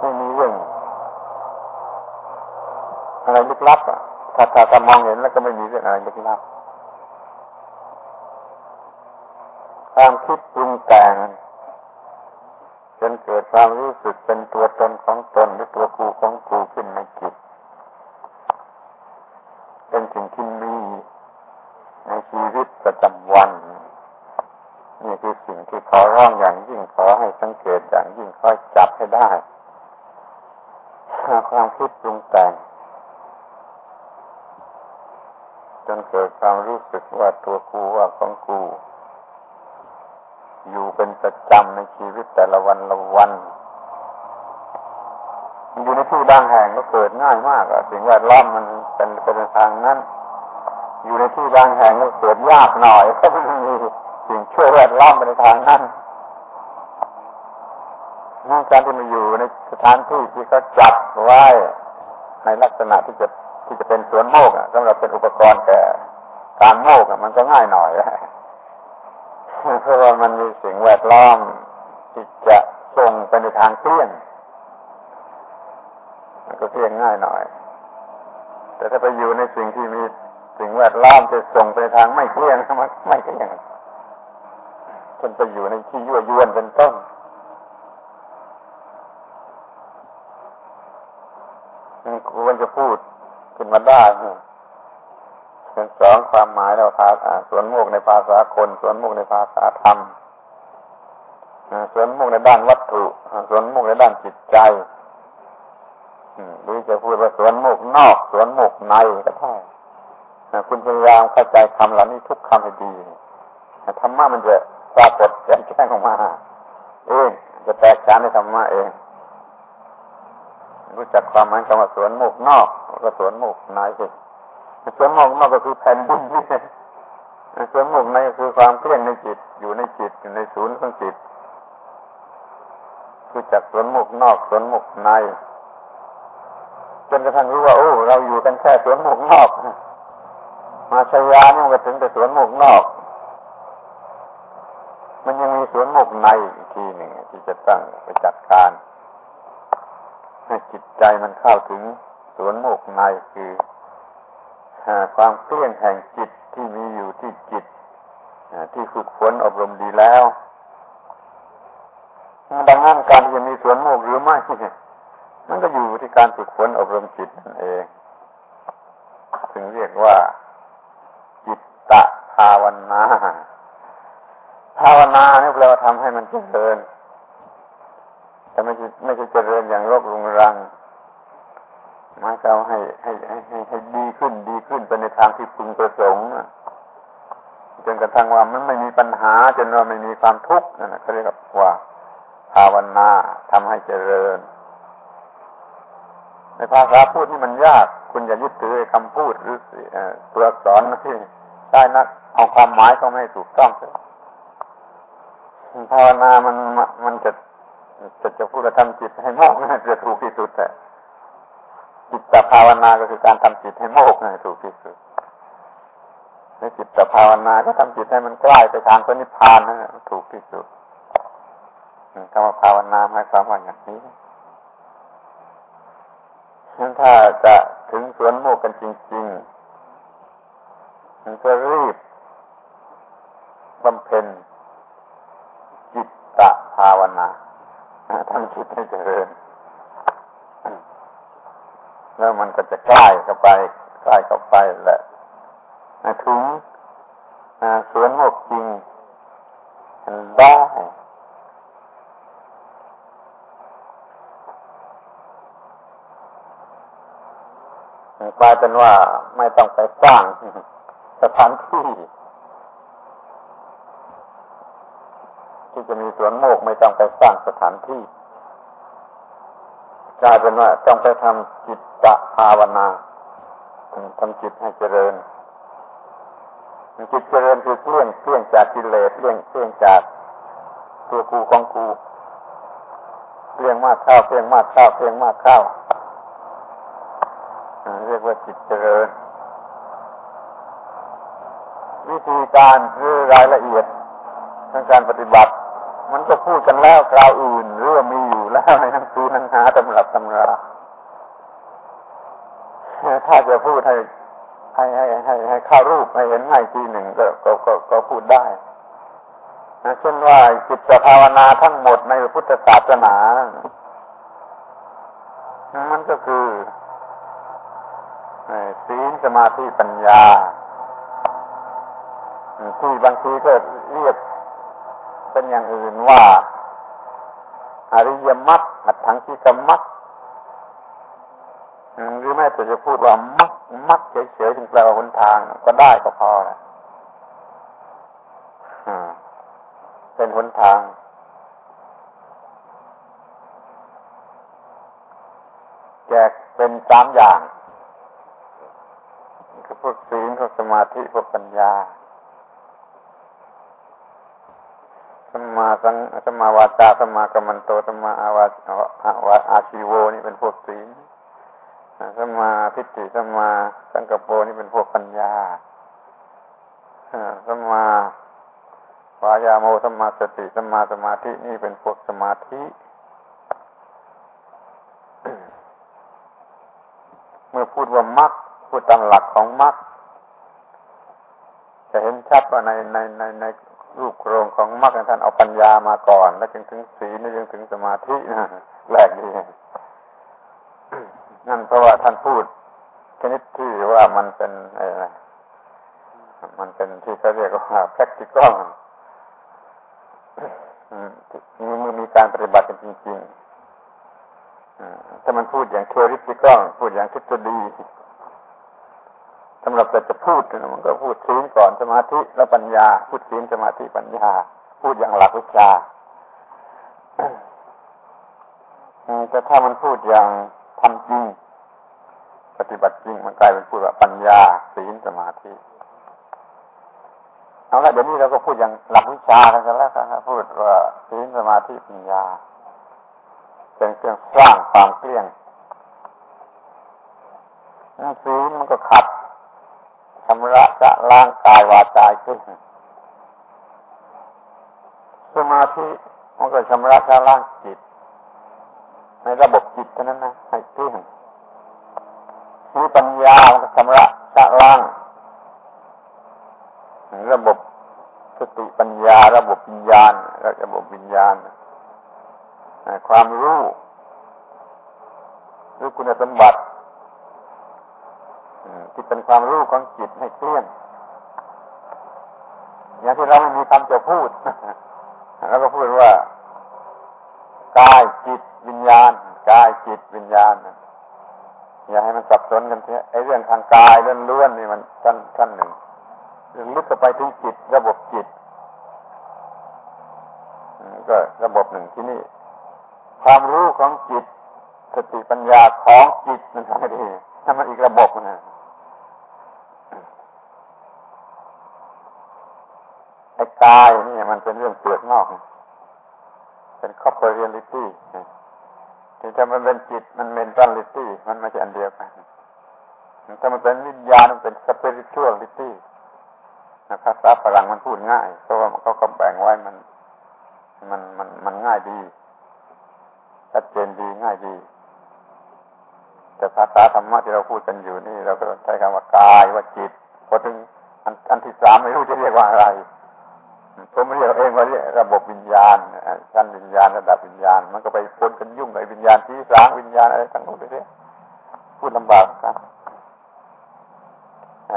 [SPEAKER 1] ไม่มีเรื่องอะไรลึกลับอะ ถ้าถ้ามองเห็นแล้วก็ไม่มีเรื่องอะไรลึกลับความคิดปรุงแต่งจนเกิดความรู้สึกเป็นตัวตนของตนหรือตัวกูของกูขึ้นในจิต เป็นสิ่งที่มีในชีวิตประจำวันนี่คือสิ่งที่ขอร้องอย่างยิ่งขอให้สังเกตอย่างยิ่งคอจับให้ได้ความคิดปรุงแต่งจนเกิดความรู้สึกว่าตัวกูว่าของกู อยู่เป็นประจำในชีวิตแต่ละวันละวันอยู่ในที่บางแห่งก็เกิดง่ายมากอะสิ่งแวดล้อมมันเป็นเป็นทางนั้น อยู่ในที่บางแห่งก็เกิดยากหน่อยเพราะมันมีสิ่งช่วยแวดล้อมเป็นทางนั้นนั่การที่มาอยู่ในสถานที่ที่เขาจัดไว้ในลักษณะที่จะที่จะเป็นสวนโมกสำหรับเป็นอุปกรณ์แก่ การโมกมันก็ง่ายหน่อยเพราะว่ามันมีสิ่งแวดล้อมที่จะส่งไปในทางเลี่ยนมันก็เลี่ยนง่ายหน่อย แต่ถ้าไปอยู่ในสิ่งที่มีสิ่งแวดล้อมจะส่งไปทางไม่เลี่ยนมันไม่เลี่ยนจนไปอยู่ในที่ยั่วยวนเป็นต้นควรจะพูดขึ้นมาได้ ความหมายเราภาษาสวนโมกในภาษาคน สวนโมกในภาษาธรรมสวนโมกในด้านวัตถุสวนโมกในด้านจิตใจหรือจะพูดว่าสวนโมกนอก สวนโมกในก็ได้คุณพยายามเข้าใจคำเหล่านี้ทุกคำให้ดีธรรมะมันจะปรากฏแจ้งแจ้งออกมาเองจะแตกฉานในธรรมะเอง รู้จักความหมายคำว่าสวนโมกนอก ก็สวนโมกในสิ สวนโมกนอกก็คือแผ่นดินนี่สวนโมกในคือความเคลื่อนในจิต อยู่ในจิตอยู่ในศูนย์ของจิตรู้จักสวนโมกนอกสวนโมกในจนกระทั่งรู้ว่าโอ้เราอยู่กันแค่สวนโมกนอก มาชยานี่ยก็ถึงแต่สวนโมกนอก มันยังมีสวนโมกในอีกทีหนึ่งที่จะตั้งไปจัดการ ให้จิตใจมันเข้าถึงสวนโมกในคือ ความเปลี่ยนแห่งจิตที่มีอยู่ที่จิตที่ฝึกฝนอบรมดีแล้ว ดังนั้นการจะมีสวนโมกหรือไม่มันก็อยู่ที่การฝึกฝนอบรมจิตนั่นเอง ถึงเรียกว่า จิตตะภาวนาภาวนาเนี่ยแปลว่าทำให้มันเจริญ แต่ไม่ใช่ไม่ใช่เจริญอย่างโรครุงรัง มาเอาให้ให้ให้ให้ให้ดีขึ้นดีขึ้นไปในทางที่พึงประสงค์จนกระทั่งว่ามันไม่มีปัญหา จนว่าไม่มีความทุกข์นั่นเขาเรียกว่าภาวนาทำให้เจริญ ในภาษาพูดนี่มันยาก คุณอย่ายึดถือคำพูดหรือตัวอักษรที่ใช่นักเอาความหมายเขาไม่ถูกต้องภาวนามันมันจะจะจะพูดว่าทำจิตให้โมกนะจะถูกที่สุดแต่ จิตตภาวนาก็คือการทำจิตให้โมกนะถูกที่สุดในจิตตภาวนาก็ทำจิตให้มันใกล้ไปทางพระนิพพานนะถูกที่สุดคำว่าภาวนาหมายความว่าอย่างนี้ฉะนั้นถ้าจะถึงสวนโมกกันจริงๆมันจะรีบบำเพ็ญจิตตภาวนาทำจิตให้เจริญ แล้วมันก็จะใกล้เข้าไปใกล้เข้าไปแหละถึงสวนโมกจริงได้กลายเป็นว่าไม่ต้องไปสร้างสถานที่ที่จะมีสวนโมกไม่ต้องไปสร้างสถานที่ กลายเป็นว่าต้องไปทำจิตตภาวนาทำจิตให้เจริญจิตเจริญคือเลี่ยงเลี่ยงจากกิเลสเลี่ยงเลี่ยงจากตัวกูของกูเลี่ยงมากข้าวเลี่ยงมากข้าวเลี่ยงมากข้าวเรียกว่าจิตเจริญ วิธีการหรือรายละเอียดทางการปฏิบัติ มันก็พูดกันแล้วคราวอื่นหรือว่ามีอยู่แล้วในหนังสือหนัง หาตำรับตำราถ้าจะพูดให้ให้ให้ให้ให้เข้ารูปให้เห็นง่ายทีหนึ่งก็ก็ก็ก็พูดได้เช่นว่าจิตภาวนาทั้งหมดในพุทธศาสนา มันก็คือศีลสมาธิปัญญา ที่บางทีก็เรียกเป็นอย่างอื่นว่า อริยมรรคอัตถังคีกมรรคหรือแม้แต่จะพูดว่ามักมักเฉยๆถึงแปลว่าหนทาง ก็ได้ก็พอนะเป็นหนทาง แจกเป็นสามอย่าง คือพวกศีลพวกสมาธิพวกปัญญา สมาสังสมาวาจาสมากรรมันโตสมาอาวาอาวาอาชีโวนี่เป็นพวกศีลสมาทิฏฐิสมาสังกปรนี่เป็นพวกปัญญาสมาวายาโมสมาสติสมาสมาธินี่เป็นพวกสมาธิ เมื่อพูดว่ามักพูดตามหลักของมักจะเห็นชัดว่าในในในใน รูปโครงของมรรคท่านเอาปัญญามาก่อน แล้วจึงถึงศีลแล้วจึงถึงสมาธินะแรกนี่นั่นเพราะว่าท่านพูดชนิดที่ว่ามันเป็นอะไรมันเป็นที่เขาเรียกว่า practical มีมือมีการปฏิบัติจริงๆถ้ามันพูดอย่าง theoretical พูดอย่างทฤษฎี สำหรับแต่จะพูดมันก็พูดศีลก่อนสมาธิแล้วปัญญา พูดศีลสมาธิปัญญา พูดอย่างหลักวิชาแต่ถ้ามันพูดอย่างทำจริง ปฏิบัติจริงมันกลายเป็นพูดว่าปัญญาศีลสมาธิเอาละเดี๋ยวนี้เราก็พูดอย่างหลักวิชากันแล้วครับพูดว่าศีลสมาธิปัญญาเป็นเครื่องสร้างความเกลี้ยงศีลมันก็ขัด ชำระจะล้างกายวาจาขึ้นสมาธิมันก็ชำระจะล้างจิต ในระบบจิตเท่านั้นนะให้เที่ยงมีปัญญามันก็ชำระจะล้างระบบสติปัญญา ระบบวิญญาณ ระบบวิญญาณความรู้หรือคุณสมบัติ ที่เป็นความรู้ของจิตให้เคลื่อนอย่างที่เราไม่มีคำจะพูดแล้วก็พูดว่ากายจิตวิญญาณกายจิตวิญญาณอย่าให้มันสับสนกันเถอะไอ้เรื่องทางกายเรื่องล้วนนี่มันขั้นขั้นหนึ่งเรื่องลึกไปถึงจิตระบบจิตก็ระบบหนึ่งที่นี่ ความรู้ของจิตสติปัญญาของจิตมันทำให้ดีถ้ามันอีกระบบนะ ไอ้กายนี่มันเป็นเรื่องเปลือกนอก เป็น corporeality ถึงถ้ามันเป็นจิตมันเป็น mentality มันไม่ใช่อันเดียวกันถ้ามันเป็นวิญญาณมันเป็น spiritualityภาษาฝรั่งมันพูดง่ายเพราะว่าเขาก็แบ่งไว้มันมันมันมันง่ายดีชัดเจนดีง่ายดี แต่ภาษาธรรมะที่เราพูดกันอยู่นี่ เราก็ใช้คำว่ากายว่าจิตพอถึงอันอันที่สามไม่รู้จะเรียกว่าอะไร ผมเรียกเองว่าเรียกระบบวิญญาณชั้นวิญญาณระดับวิญญาณ มันก็ไปปนกันยุ่งกับวิญญาณที่สางวิญญาณอะไรทั้งหมดเลยพูดลำบากครับ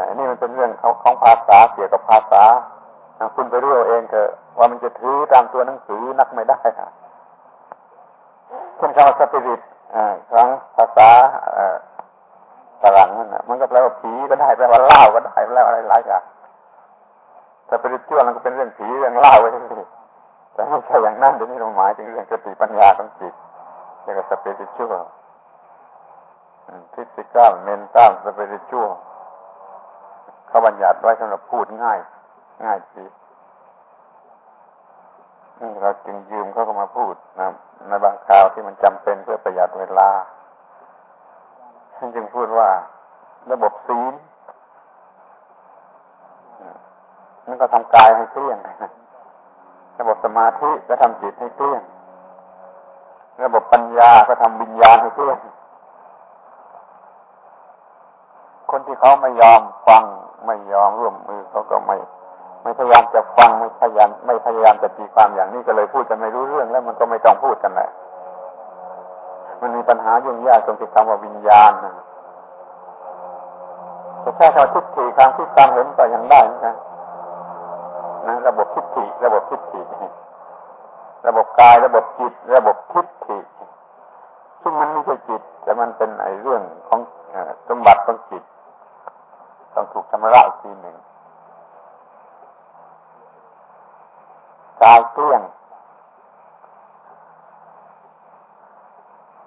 [SPEAKER 1] อันนี้มันเป็นเรื่องของของภาษาเกี่ยวกับภาษาคุณไปรู้เองเถอะว่ามันจะถือตามตัวหนังสือนักไม่ได้ค่ะเช่นคำว่าสปิริตของภาษาฝรั่งนั่นมันก็แปลว่าผีก็ได้แปลว่าเล่าก็ได้แปลว่าอะไรหลายอย่าง สปิริตชั่วมันก็เป็นเรื่องผีเรื่องเล่าไว้แต่ไม่ใช่อย่างนั้นเดี๋ยวนี้เราหมายถึงเรื่องสติปัญญาของจิตเรียกว่าสปิริตชั่วฟิสิกอลเมนตัลสปิริตชั่วเขาบัญญัติไว้สำหรับพูดง่าย ง่ายสิเราจึงยืมเขาก็มาพูดนะในบางคราวที่มันจำเป็นเพื่อประหยัดเวลาฉันจึงพูดว่า ระบบศีล นั่นก็ทำกายให้เกลี้ยงระบบสมาธิก็ทำจิตให้เกลี้ยงระบบปัญญาก็ทำวิญญาณให้เกลี้ยงคนที่เขาไม่ยอมฟังไม่ยอมร่วมมือเขาก็ไม่ไม่พยายามจะฟังไม่พยายามไม่พยายามจะตีความอย่างนี้ก็เลยพูดกันไม่รู้เรื่องแล้วมันก็ไม่ต้องพูดกันแหละมันมีปัญหายุ่งยากตรงที่คำว่าวิญญาณจะแค่คำทิฏฐิความคิดการเห็นก็ยังได้นะนะระบบทิฏฐิระบบทิฏฐิระบบกายระบบจิต ระบบทิฏฐิซึ่งมันไม่ใช่จิต แต่มันเป็นไอ้เรื่องของสมบัติของจิต ต้องถูกชำระอีกทีหนึ่งกายเกลี้ยง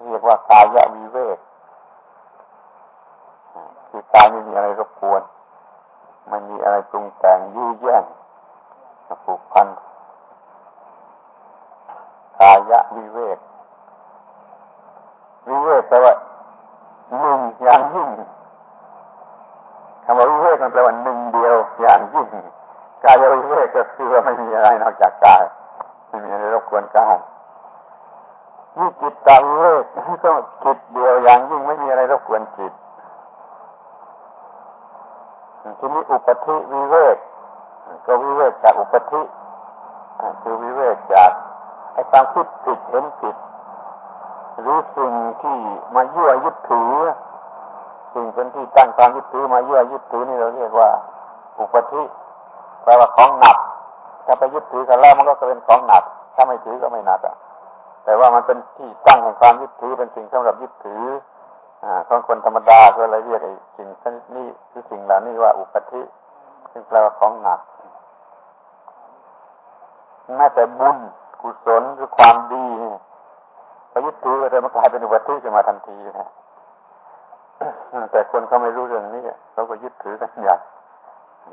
[SPEAKER 1] เรียกว่ากายวิเวกคือกายไม่มีอะไรรบกวนไม่มีอะไรปรุงแต่งยื้อแย่งผูกพันกายวิเวกวิเวกแปลว่าหนึ่งอย่างยิ่งคำว่าวิเวกมันแปลว่าหนึ่งเดียวอย่างยิ่งกายวิเวกก็คือว่าไม่มีอะไรนอกจากกายไม่มีอะไรรบกวนกายนี่จิตตาวิเวกก็จิตเดียวอย่างยิ่งไม่มีอะไรรบกวนจิตทีนี้ อุปธิวิเวกก็วิเวกจากอุปธิคือวิเวกจากไอ้ความคิดผิดเห็นผิดหรือสิ่งที่มายั่วยึดถือ สิ่งเป็นที่ตั้งความยึดถือมายั่วยึดถือนี่เราเรียกว่า อุปธิแปลว่าของหนัก ถ้าไปยึดถือกันแล้วมันก็จะเป็นของหนัก ถ้าไม่ถือก็ไม่หนักอะแต่ว่ามันเป็นที่ตั้งแห่งความยึดถือเป็นสิ่งสำหรับยึดถือ ของคนธรรมดาก็เลยเรียกไอ้สิ่งนี้คือสิ่งเหล่านี้ว่าอุปธิซึ่งแปลว่าของหนักแม้แต่บุญกุศลหรือความดีไปยึดถือไปเลยมันกลายเป็นอุปธิขึ้นมาทันทีนะแต่คนเขาไม่รู้เรื่องนี้เขาก็ยึดถือกันอย่าง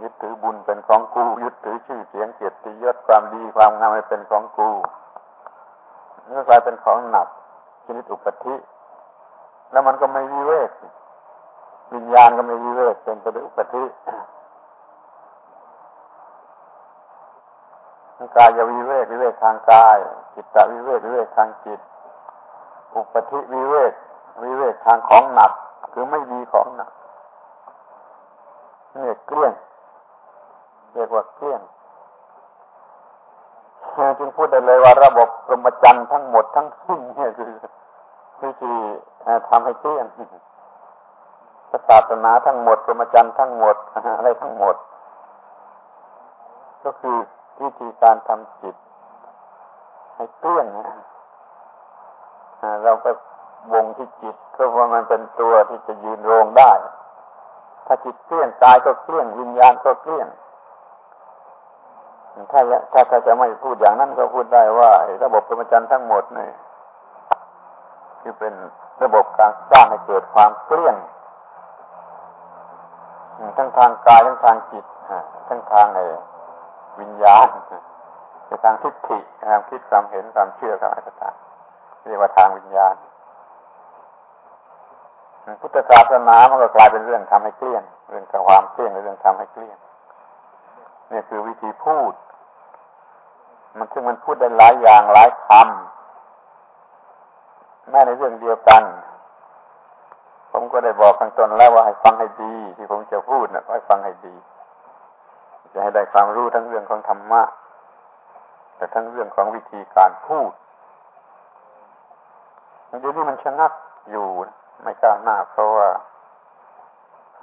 [SPEAKER 1] ยึดถือบุญเป็นของกูยึดถือชื่อเสียงเกียรติยศความดีความงามเป็นของกูนี่กลายเป็นของหนักชนิดอุปธิ แล้วมันก็ไม่วิเวกวิญญาณก็ไม่วิเวกเป็นไปด้วยอุปธิกายวิเวกวิเวกทางกาย จิตตวิเวกวิเวกทางจิต อุปธิวิเวกวิเวกทางของหนัก คือไม่มีของหนักเนี่ยเกลี้ยงเรียกว่าเกลี้ยงจึงพูดได้เลยว่าระบบกรมจันทร์ทั้งหมดทั้งสิ้นเนี่ยคือวิธี ทำให้เกลี้ยงศาสนาทั้งหมดกรมจันทร์ทั้งหมดอะไรทั้งหมด ก็คือวิธีการทำจิต ให้เกลี้ยงเราไปวงที่จิตก็เพราะมันเป็นตัวที่จะยืนโรงได้ ถ้าจิตเกลี้ยงกายก็เกลี้ยงวิญญาณก็เกลี้ยงถ้าถ้าถ้าจะไม่พูดอย่างนั้นก็พูดได้ว่าระบบพรหมจรรย์ทั้งหมดเนี่ย คือเป็นระบบการสร้างให้เกิดความเกลี้ยงทั้งทางกายทั้งทางจิตทั้งทางไอ้วิญญาณในทางทิฏฐิทางคิดความเห็นความเชื่อความอะไรต่างเรียกว่าทางวิญญาณพุทธศาสนามันก็กลายเป็นเรื่องทำให้เกลี้ยงเรื่องความเกลี้ยงเรื่องทำให้เกลี้ยงนี่คือวิธีพูด มันซึ่งมันพูดได้หลายอย่างหลายคำ แม้ในเรื่องเดียวกัน ผมก็ได้บอกข้างต้นแล้วว่าให้ฟังให้ดี ที่ผมจะพูดนะให้ฟังให้ดี จะให้ได้ความรู้ทั้งเรื่องของธรรมะแต่ทั้งเรื่องของวิธีการพูดเดี๋ยวนี้มันชะงักอยู่ไม่ก้าวหน้า เพราะว่า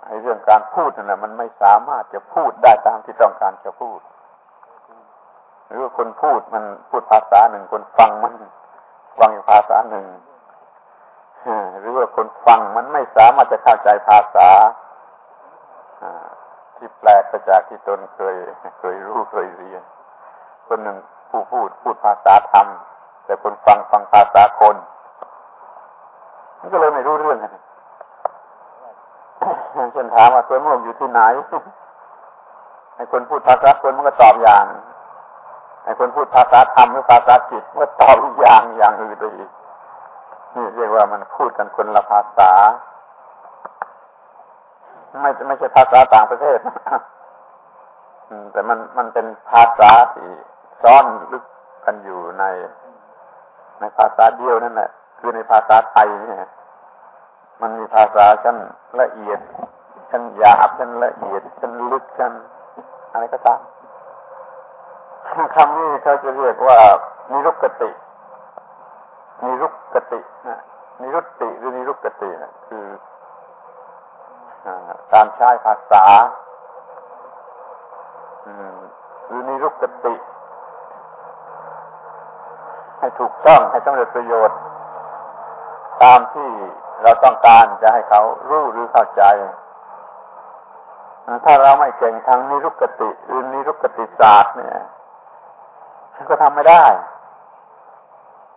[SPEAKER 1] ไอ้เรื่องการพูดนั่นแหละมันไม่สามารถจะพูดได้ตามที่ต้องการจะพูด หรือว่าคนพูดมันพูดภาษาหนึ่งคนฟังมันฟังอีกภาษาหนึ่ง หรือว่าคนฟังมันไม่สามารถจะเข้าใจภาษาที่แปลกไปจากที่ตนเคยเคยรู้เคยเรียน คนหนึ่งผู้พูดพูดภาษาธรรม แต่คนฟังฟังภาษาคนมันก็เลยไม่รู้เรื่องเช่นถามว่าสวนโมกอยู่ที่ไหนไอ้คนพูดภาษาคนมันก็ตอบอย่างไอ้คนพูดภาษาธรรมหรือภาษาจิตมันก็ตอบอีกอย่างอย่างอื่นไปอีก นี่เรียกว่ามันพูดกันคนละภาษา ไม่ไม่ใช่ภาษาต่างประเทศแต่มันมันเป็นภาษาที่ซ่อนลึกกันอยู่ใน ในภาษาเดียวนั่นแหละคือในภาษาไทยเนี่ยมันมีภาษาชั้นละเอียดชั้นหยาบชั้นละเอียดชั้นลึกชั้นอะไรก็ตามคำนี้เขาจะเรียกว่านิรุกติ นิรุกตินะนิรุตติหรือนิรุกตินะคือการใช้ภาษาหรือนิรุกติ ให้ถูกต้องให้ต้องเร็จประโยชน์ ตามที่เราต้องการจะให้เขารู้หรือเข้าใจ ถ้าเราไม่เก่งทางนิรุกติหรือนิรุกติศาสตร์เนี่ยก็ทำไม่ได้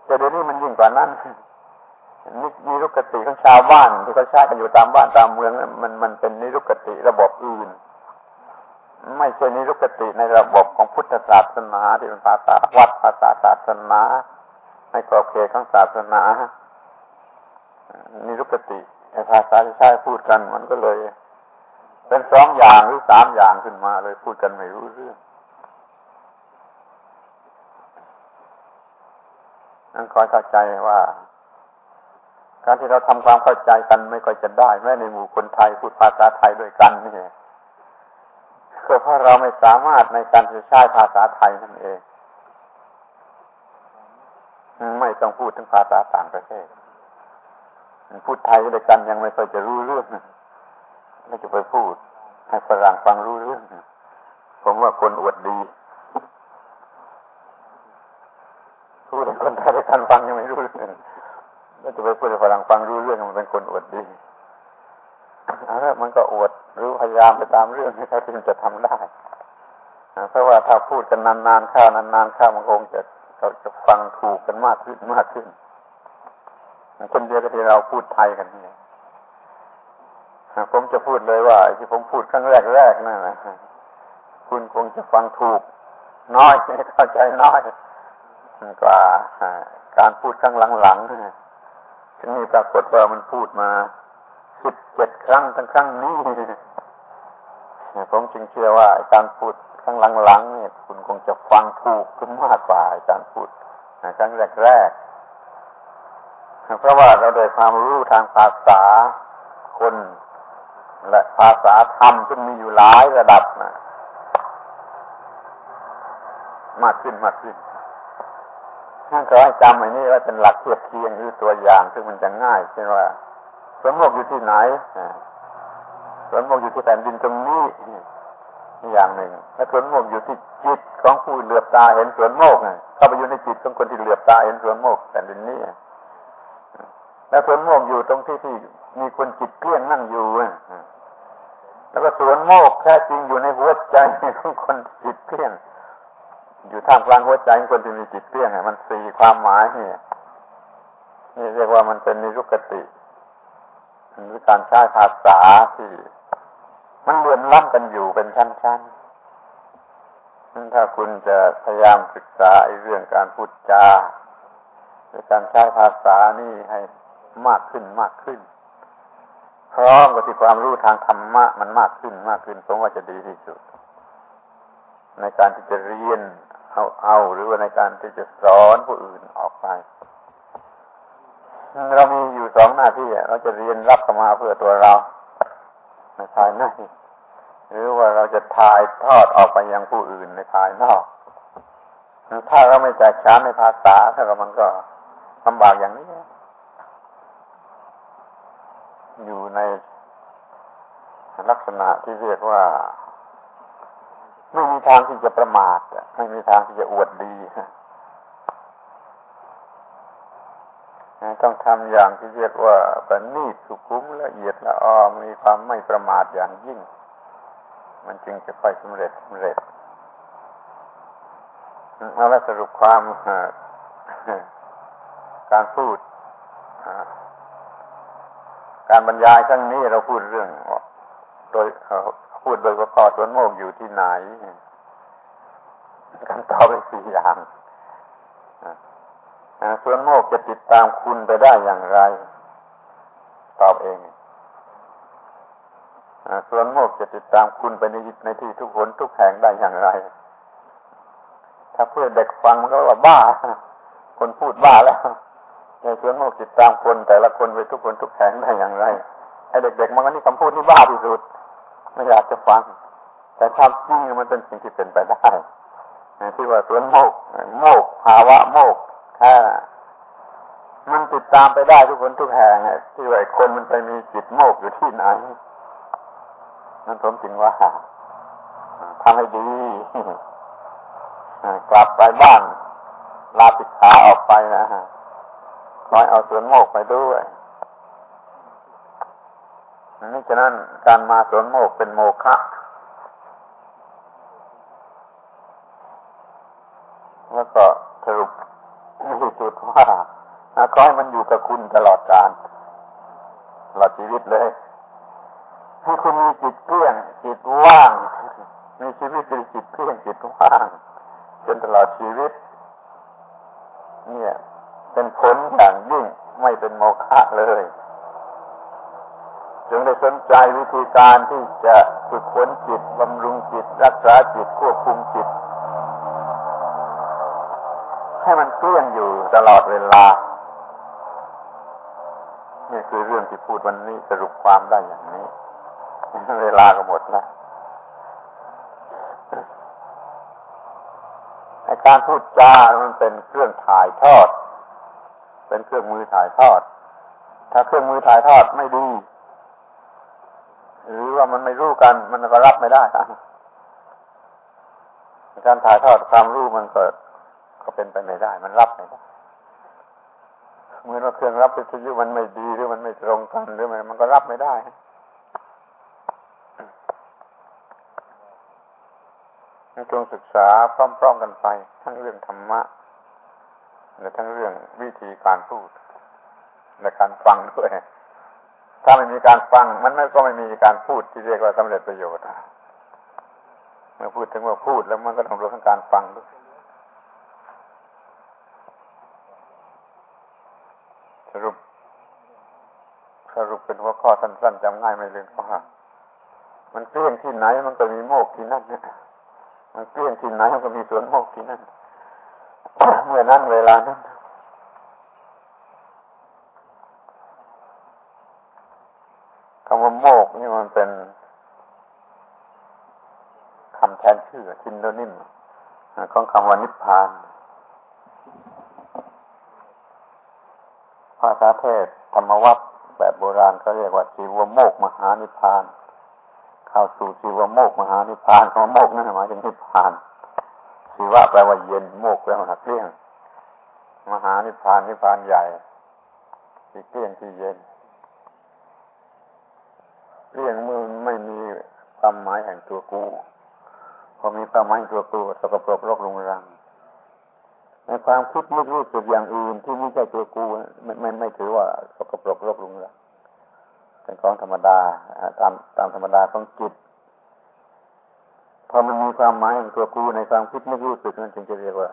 [SPEAKER 1] แต่เดี๋ยวนี้มันยิ่งกว่านั้นนี่นิรุกติของชาวบ้านที่เขาใช้กันอยู่ตามบ้านตามเมืองมันมันเป็นนิรุกติระบบอื่น ไม่ใช่นิรุกติในระบบของพุทธศาสนาที่เป็นภาษาวัดภาษาศาสนา ในกรอบเขตของศาสนานิรุกติภาษาที่ใช้พูดกันมันก็เลย เป็นสองอย่างหรือสามอย่างขึ้นมาเลยพูดกันไม่รู้เรื่อง นั่นขอเข้าใจว่า การที่เราทำความเข้าใจกันไม่ค่อยจะได้ แม้ในหมู่คนไทยพูดภาษาไทยด้วยกันนี่ก็เพราะเราไม่สามารถในการจะใช้ภาษาไทยนั่นเอง ไม่ต้องพูดถึงภาษาต่างประเทศ พูดไทยด้วยกันยังไม่ค่อยจะรู้เรื่องไม่จะไปพูด ให้ฝรั่งฟังรู้เรื่อง ผมว่าคนอวดดี พูดให้คนไทยด้วยกันฟังยังไม่รู้เรื่องแล้วจะไปพูดให้ฝรั่งฟังรู้เรื่องมันเป็นคนอวดดีแล้วมันก็อวดรู้พยายามไปตามเรื่องที่เขาถึงจะทำได้เพราะว่าถ้าพูดกันนานๆข้าวนานๆข้าวมันคงจะเราจะฟังถูกกันมากขึ้นมากขึ้นคนเดียวกับที่เราพูดไทยกันนี่ผมจะพูดเลยว่าที่ผมพูดครั้งแรกแรกนั่นนะคุณคงจะฟังถูก น้อยเข้าใจน้อย กว่าการพูดครั้งหลังๆทีนี้ปรากฏว่ามันพูดมาสิบเจ็ดครั้งทั้งครั้งนี้ผมจึงเชื่อว่าการพูดครั้งหลังๆเนี่ยคุณคงจะฟังถูกขึ้นมากกว่าการพูดครั้งแรกๆเพราะว่าเราได้ความรู้ทางภาษาคนและภาษาธรรมซึ่งมีอยู่หลายระดับนะมากขึ้นมากขึ้น ท่านขอให้จำอันนี้ว่าเป็นหลักเทียบเคียงหรือตัวอย่าง ซึ่งมันจะง่ายเช่นว่าสวนโมกอยู่ที่ไหนสวนโมกอยู่ที่แผ่นดินตรงนี้อย่างหนึ่งและสวนโมกอยู่ที่จิตของผู้เหลือบตาเห็นสวนโมกเข้าไปอยู่ในจิตของคนที่เหลือบตาเห็นสวนโมกแผ่นดินนี้แล้วสวนโมกอยู่ตรงที่ที่มีคนจิตเกลี้ยงนั่งอยู่แล้วก็สวนโมกแท้จริงอยู่ในหัวใจของคนจิตเกลี้ยง อยู่ท่ามกลางหัวใจของคนที่มีจิตเปี้ยงมันสี่ความหมายนี่นี่เรียกว่ามันเป็นนิรุกติหรือการใช้ภาษาที่มันเลื่อนล้ำกันอยู่เป็นชั้นๆถ้าคุณจะพยายามศึกษาไอ้เรื่องการพูดจาหรือการใช้ภาษานี่ให้มากขึ้นมากขึ้น พร้อมกับที่ความรู้ทางธรรมะมันมากขึ้นมากขึ้นผมว่าจะดีที่สุด ในการที่จะเรียน เอาเอาหรือว่าในการที่จะสอนผู้อื่นออกไป เรามีอยู่สองหน้าที่เราจะเรียนรับมาเพื่อตัวเราในภายในหรือว่าเราจะถ่ายทอดออกไปยังผู้อื่นในภายนอกถ้าเราไม่แตกฉานในภาษาถ้าเรามันก็ลำบากอย่างนี้ อยู่ในลักษณะที่เรียกว่า ไม่มีทางที่จะประมาทไม่มีทางที่จะอวดดีต้องทำอย่างที่เรียกว่าประณีตสุขุมละเอียดละออมีความไม่ประมาทอย่างยิ่ง มันจึงจะค่อยสำเร็จสำเร็จเอาละสรุปความการพูดการบรรยายครั้งนี้เราพูดเรื่อง โดย พูดโดยว่าข้อสวนโมกอยู่ที่ไหนการตอบไปสี่อย่างส่วนโมกจะติดตามคุณไปได้อย่างไร ตอบเองส่วนโมกจะติดตามคุณไปในในที่ทุกคนทุกแห่งได้อย่างไร ถ้าเพื่อเด็กฟังมันก็ว่าบ้า คนพูดบ้าแล้วในส่วนโมกติดตามคนแต่ละคนไปทุกคนทุกแห่งได้อย่างไรไอ้เด็กๆมันก็นี่คำพูดที่บ้าที่สุด ไม่อยากจะฟัง แต่ความจริงมันเป็นสิ่งที่เป็นไปได้ที่ว่าสวนโมกโมกภาวะโมกถ้ามันติดตามไปได้ทุกคนทุกแห่งที่ว่าคนมันไปมีจิตโมกอยู่ที่ไหนนั่นผมจริงว่าทำให้ดีกลับไปบ้านลาปิดขาออกไปนะฮะคอยเอาสวนโมกไปด้วย นี่ฉะนั้นการมาสวนโมกเป็นโมฆะแล้วก็สรุปในสุดว่าขอให้มันอยู่กับคุณตลอดกาลตลอดชีวิตเลยให้คุณมีจิตเพื่องจิตว่างมีชีวิตเป็นจิตเพื่องจิตว่างจนตลอดชีวิต เนี่ย เป็นผลอย่างยิ่งไม่เป็นโมฆะเลย จึงได้สนใจวิธีการที่จะฝึกฝนจิตบำรุงจิต รักษาจิตควบคุมจิต ให้มันเคลื่อนอยู่ตลอดเวลา นี่คือเรื่องที่พูดวันนี้สรุปความได้อย่างนี้ เวลาก็หมดแล้วในการพูดจา มันเป็นเครื่องถ่ายทอด เป็นเครื่องมือถ่ายทอด ถ้าเครื่องมือถ่ายทอดไม่ดี หรือว่ามันไม่รู้กัน มันก็รับไม่ได้การถ่ายทอดความรู้มันเกิด ก็เป็นไปไม่ได้ มันรับไม่ได้เมื่อเราเครื่องรับวิทยุมันไม่ดีหรือมันไม่ตรงกันหรือมันมันก็รับไม่ได้จงศึกษาพร้อมๆกันไป ทั้งเรื่องธรรมะและทั้งเรื่องวิธีการพูดและการฟังด้วย ถ้าไม่มีการฟังมันก็ไม่มีการพูดที่เรียกว่าสำเร็จประโยชน์เมื่อพูดถึงว่าพูดแล้วมันก็ต้องรวมทั้งการฟังด้วยสรุป สรุปเป็นหัวข้อสั้นๆจำง่ายไม่ลืมว่ามันเกลี้ยงที่ไหนมันก็มีโมกที่นั่นเนี่ยมันเกลี้ยงที่ไหนมันก็มีสวนโมกที่นั่นเมื่อนั้นเวลานั้น คำว่าโมกนี่มันเป็นคำแทนชื่อชินโนนิมของคำว่านิพพานภาษาเทศธรรมวัตแบบโบราณเขาเรียกว่าชีวโมกมหานิพพาน เข้าสู่ชีวโมกมหานิพพานคำว่าโมกนั่นหมายถึงนิพพานชีวะแปลว่าเย็นโมกแปลว่าเกลี้ยง มหานิพพานนิพพานใหญ่ที่เกลี้ยงที่เย็น เกลี้ยงมือไม่มีความหมายแห่งตัวกูพอมีความหมายตัวกูสกปรกโรครุงรังในความคิดนึกรู้สึกอย่างอื่นที่ไม่ใช่ตัวกูไม่ไม่ไม่ถือว่าสกปรกรกรุงแล้วเป็นของธรรมดาตามตามธรรมดาของจิตพอมันมีความหมายของตัวกูในความคิดนึกรู้สึกนั่นจึงจะเรียกว่า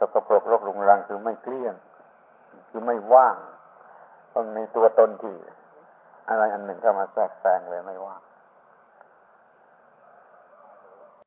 [SPEAKER 1] สกปรกรกรุงรังคือไม่เกลี้ยงคือไม่ว่างต้องมีตัวตนที่ อะไรอันหนึ่งเข้ามาแทรกแซงเลยไม่ว่า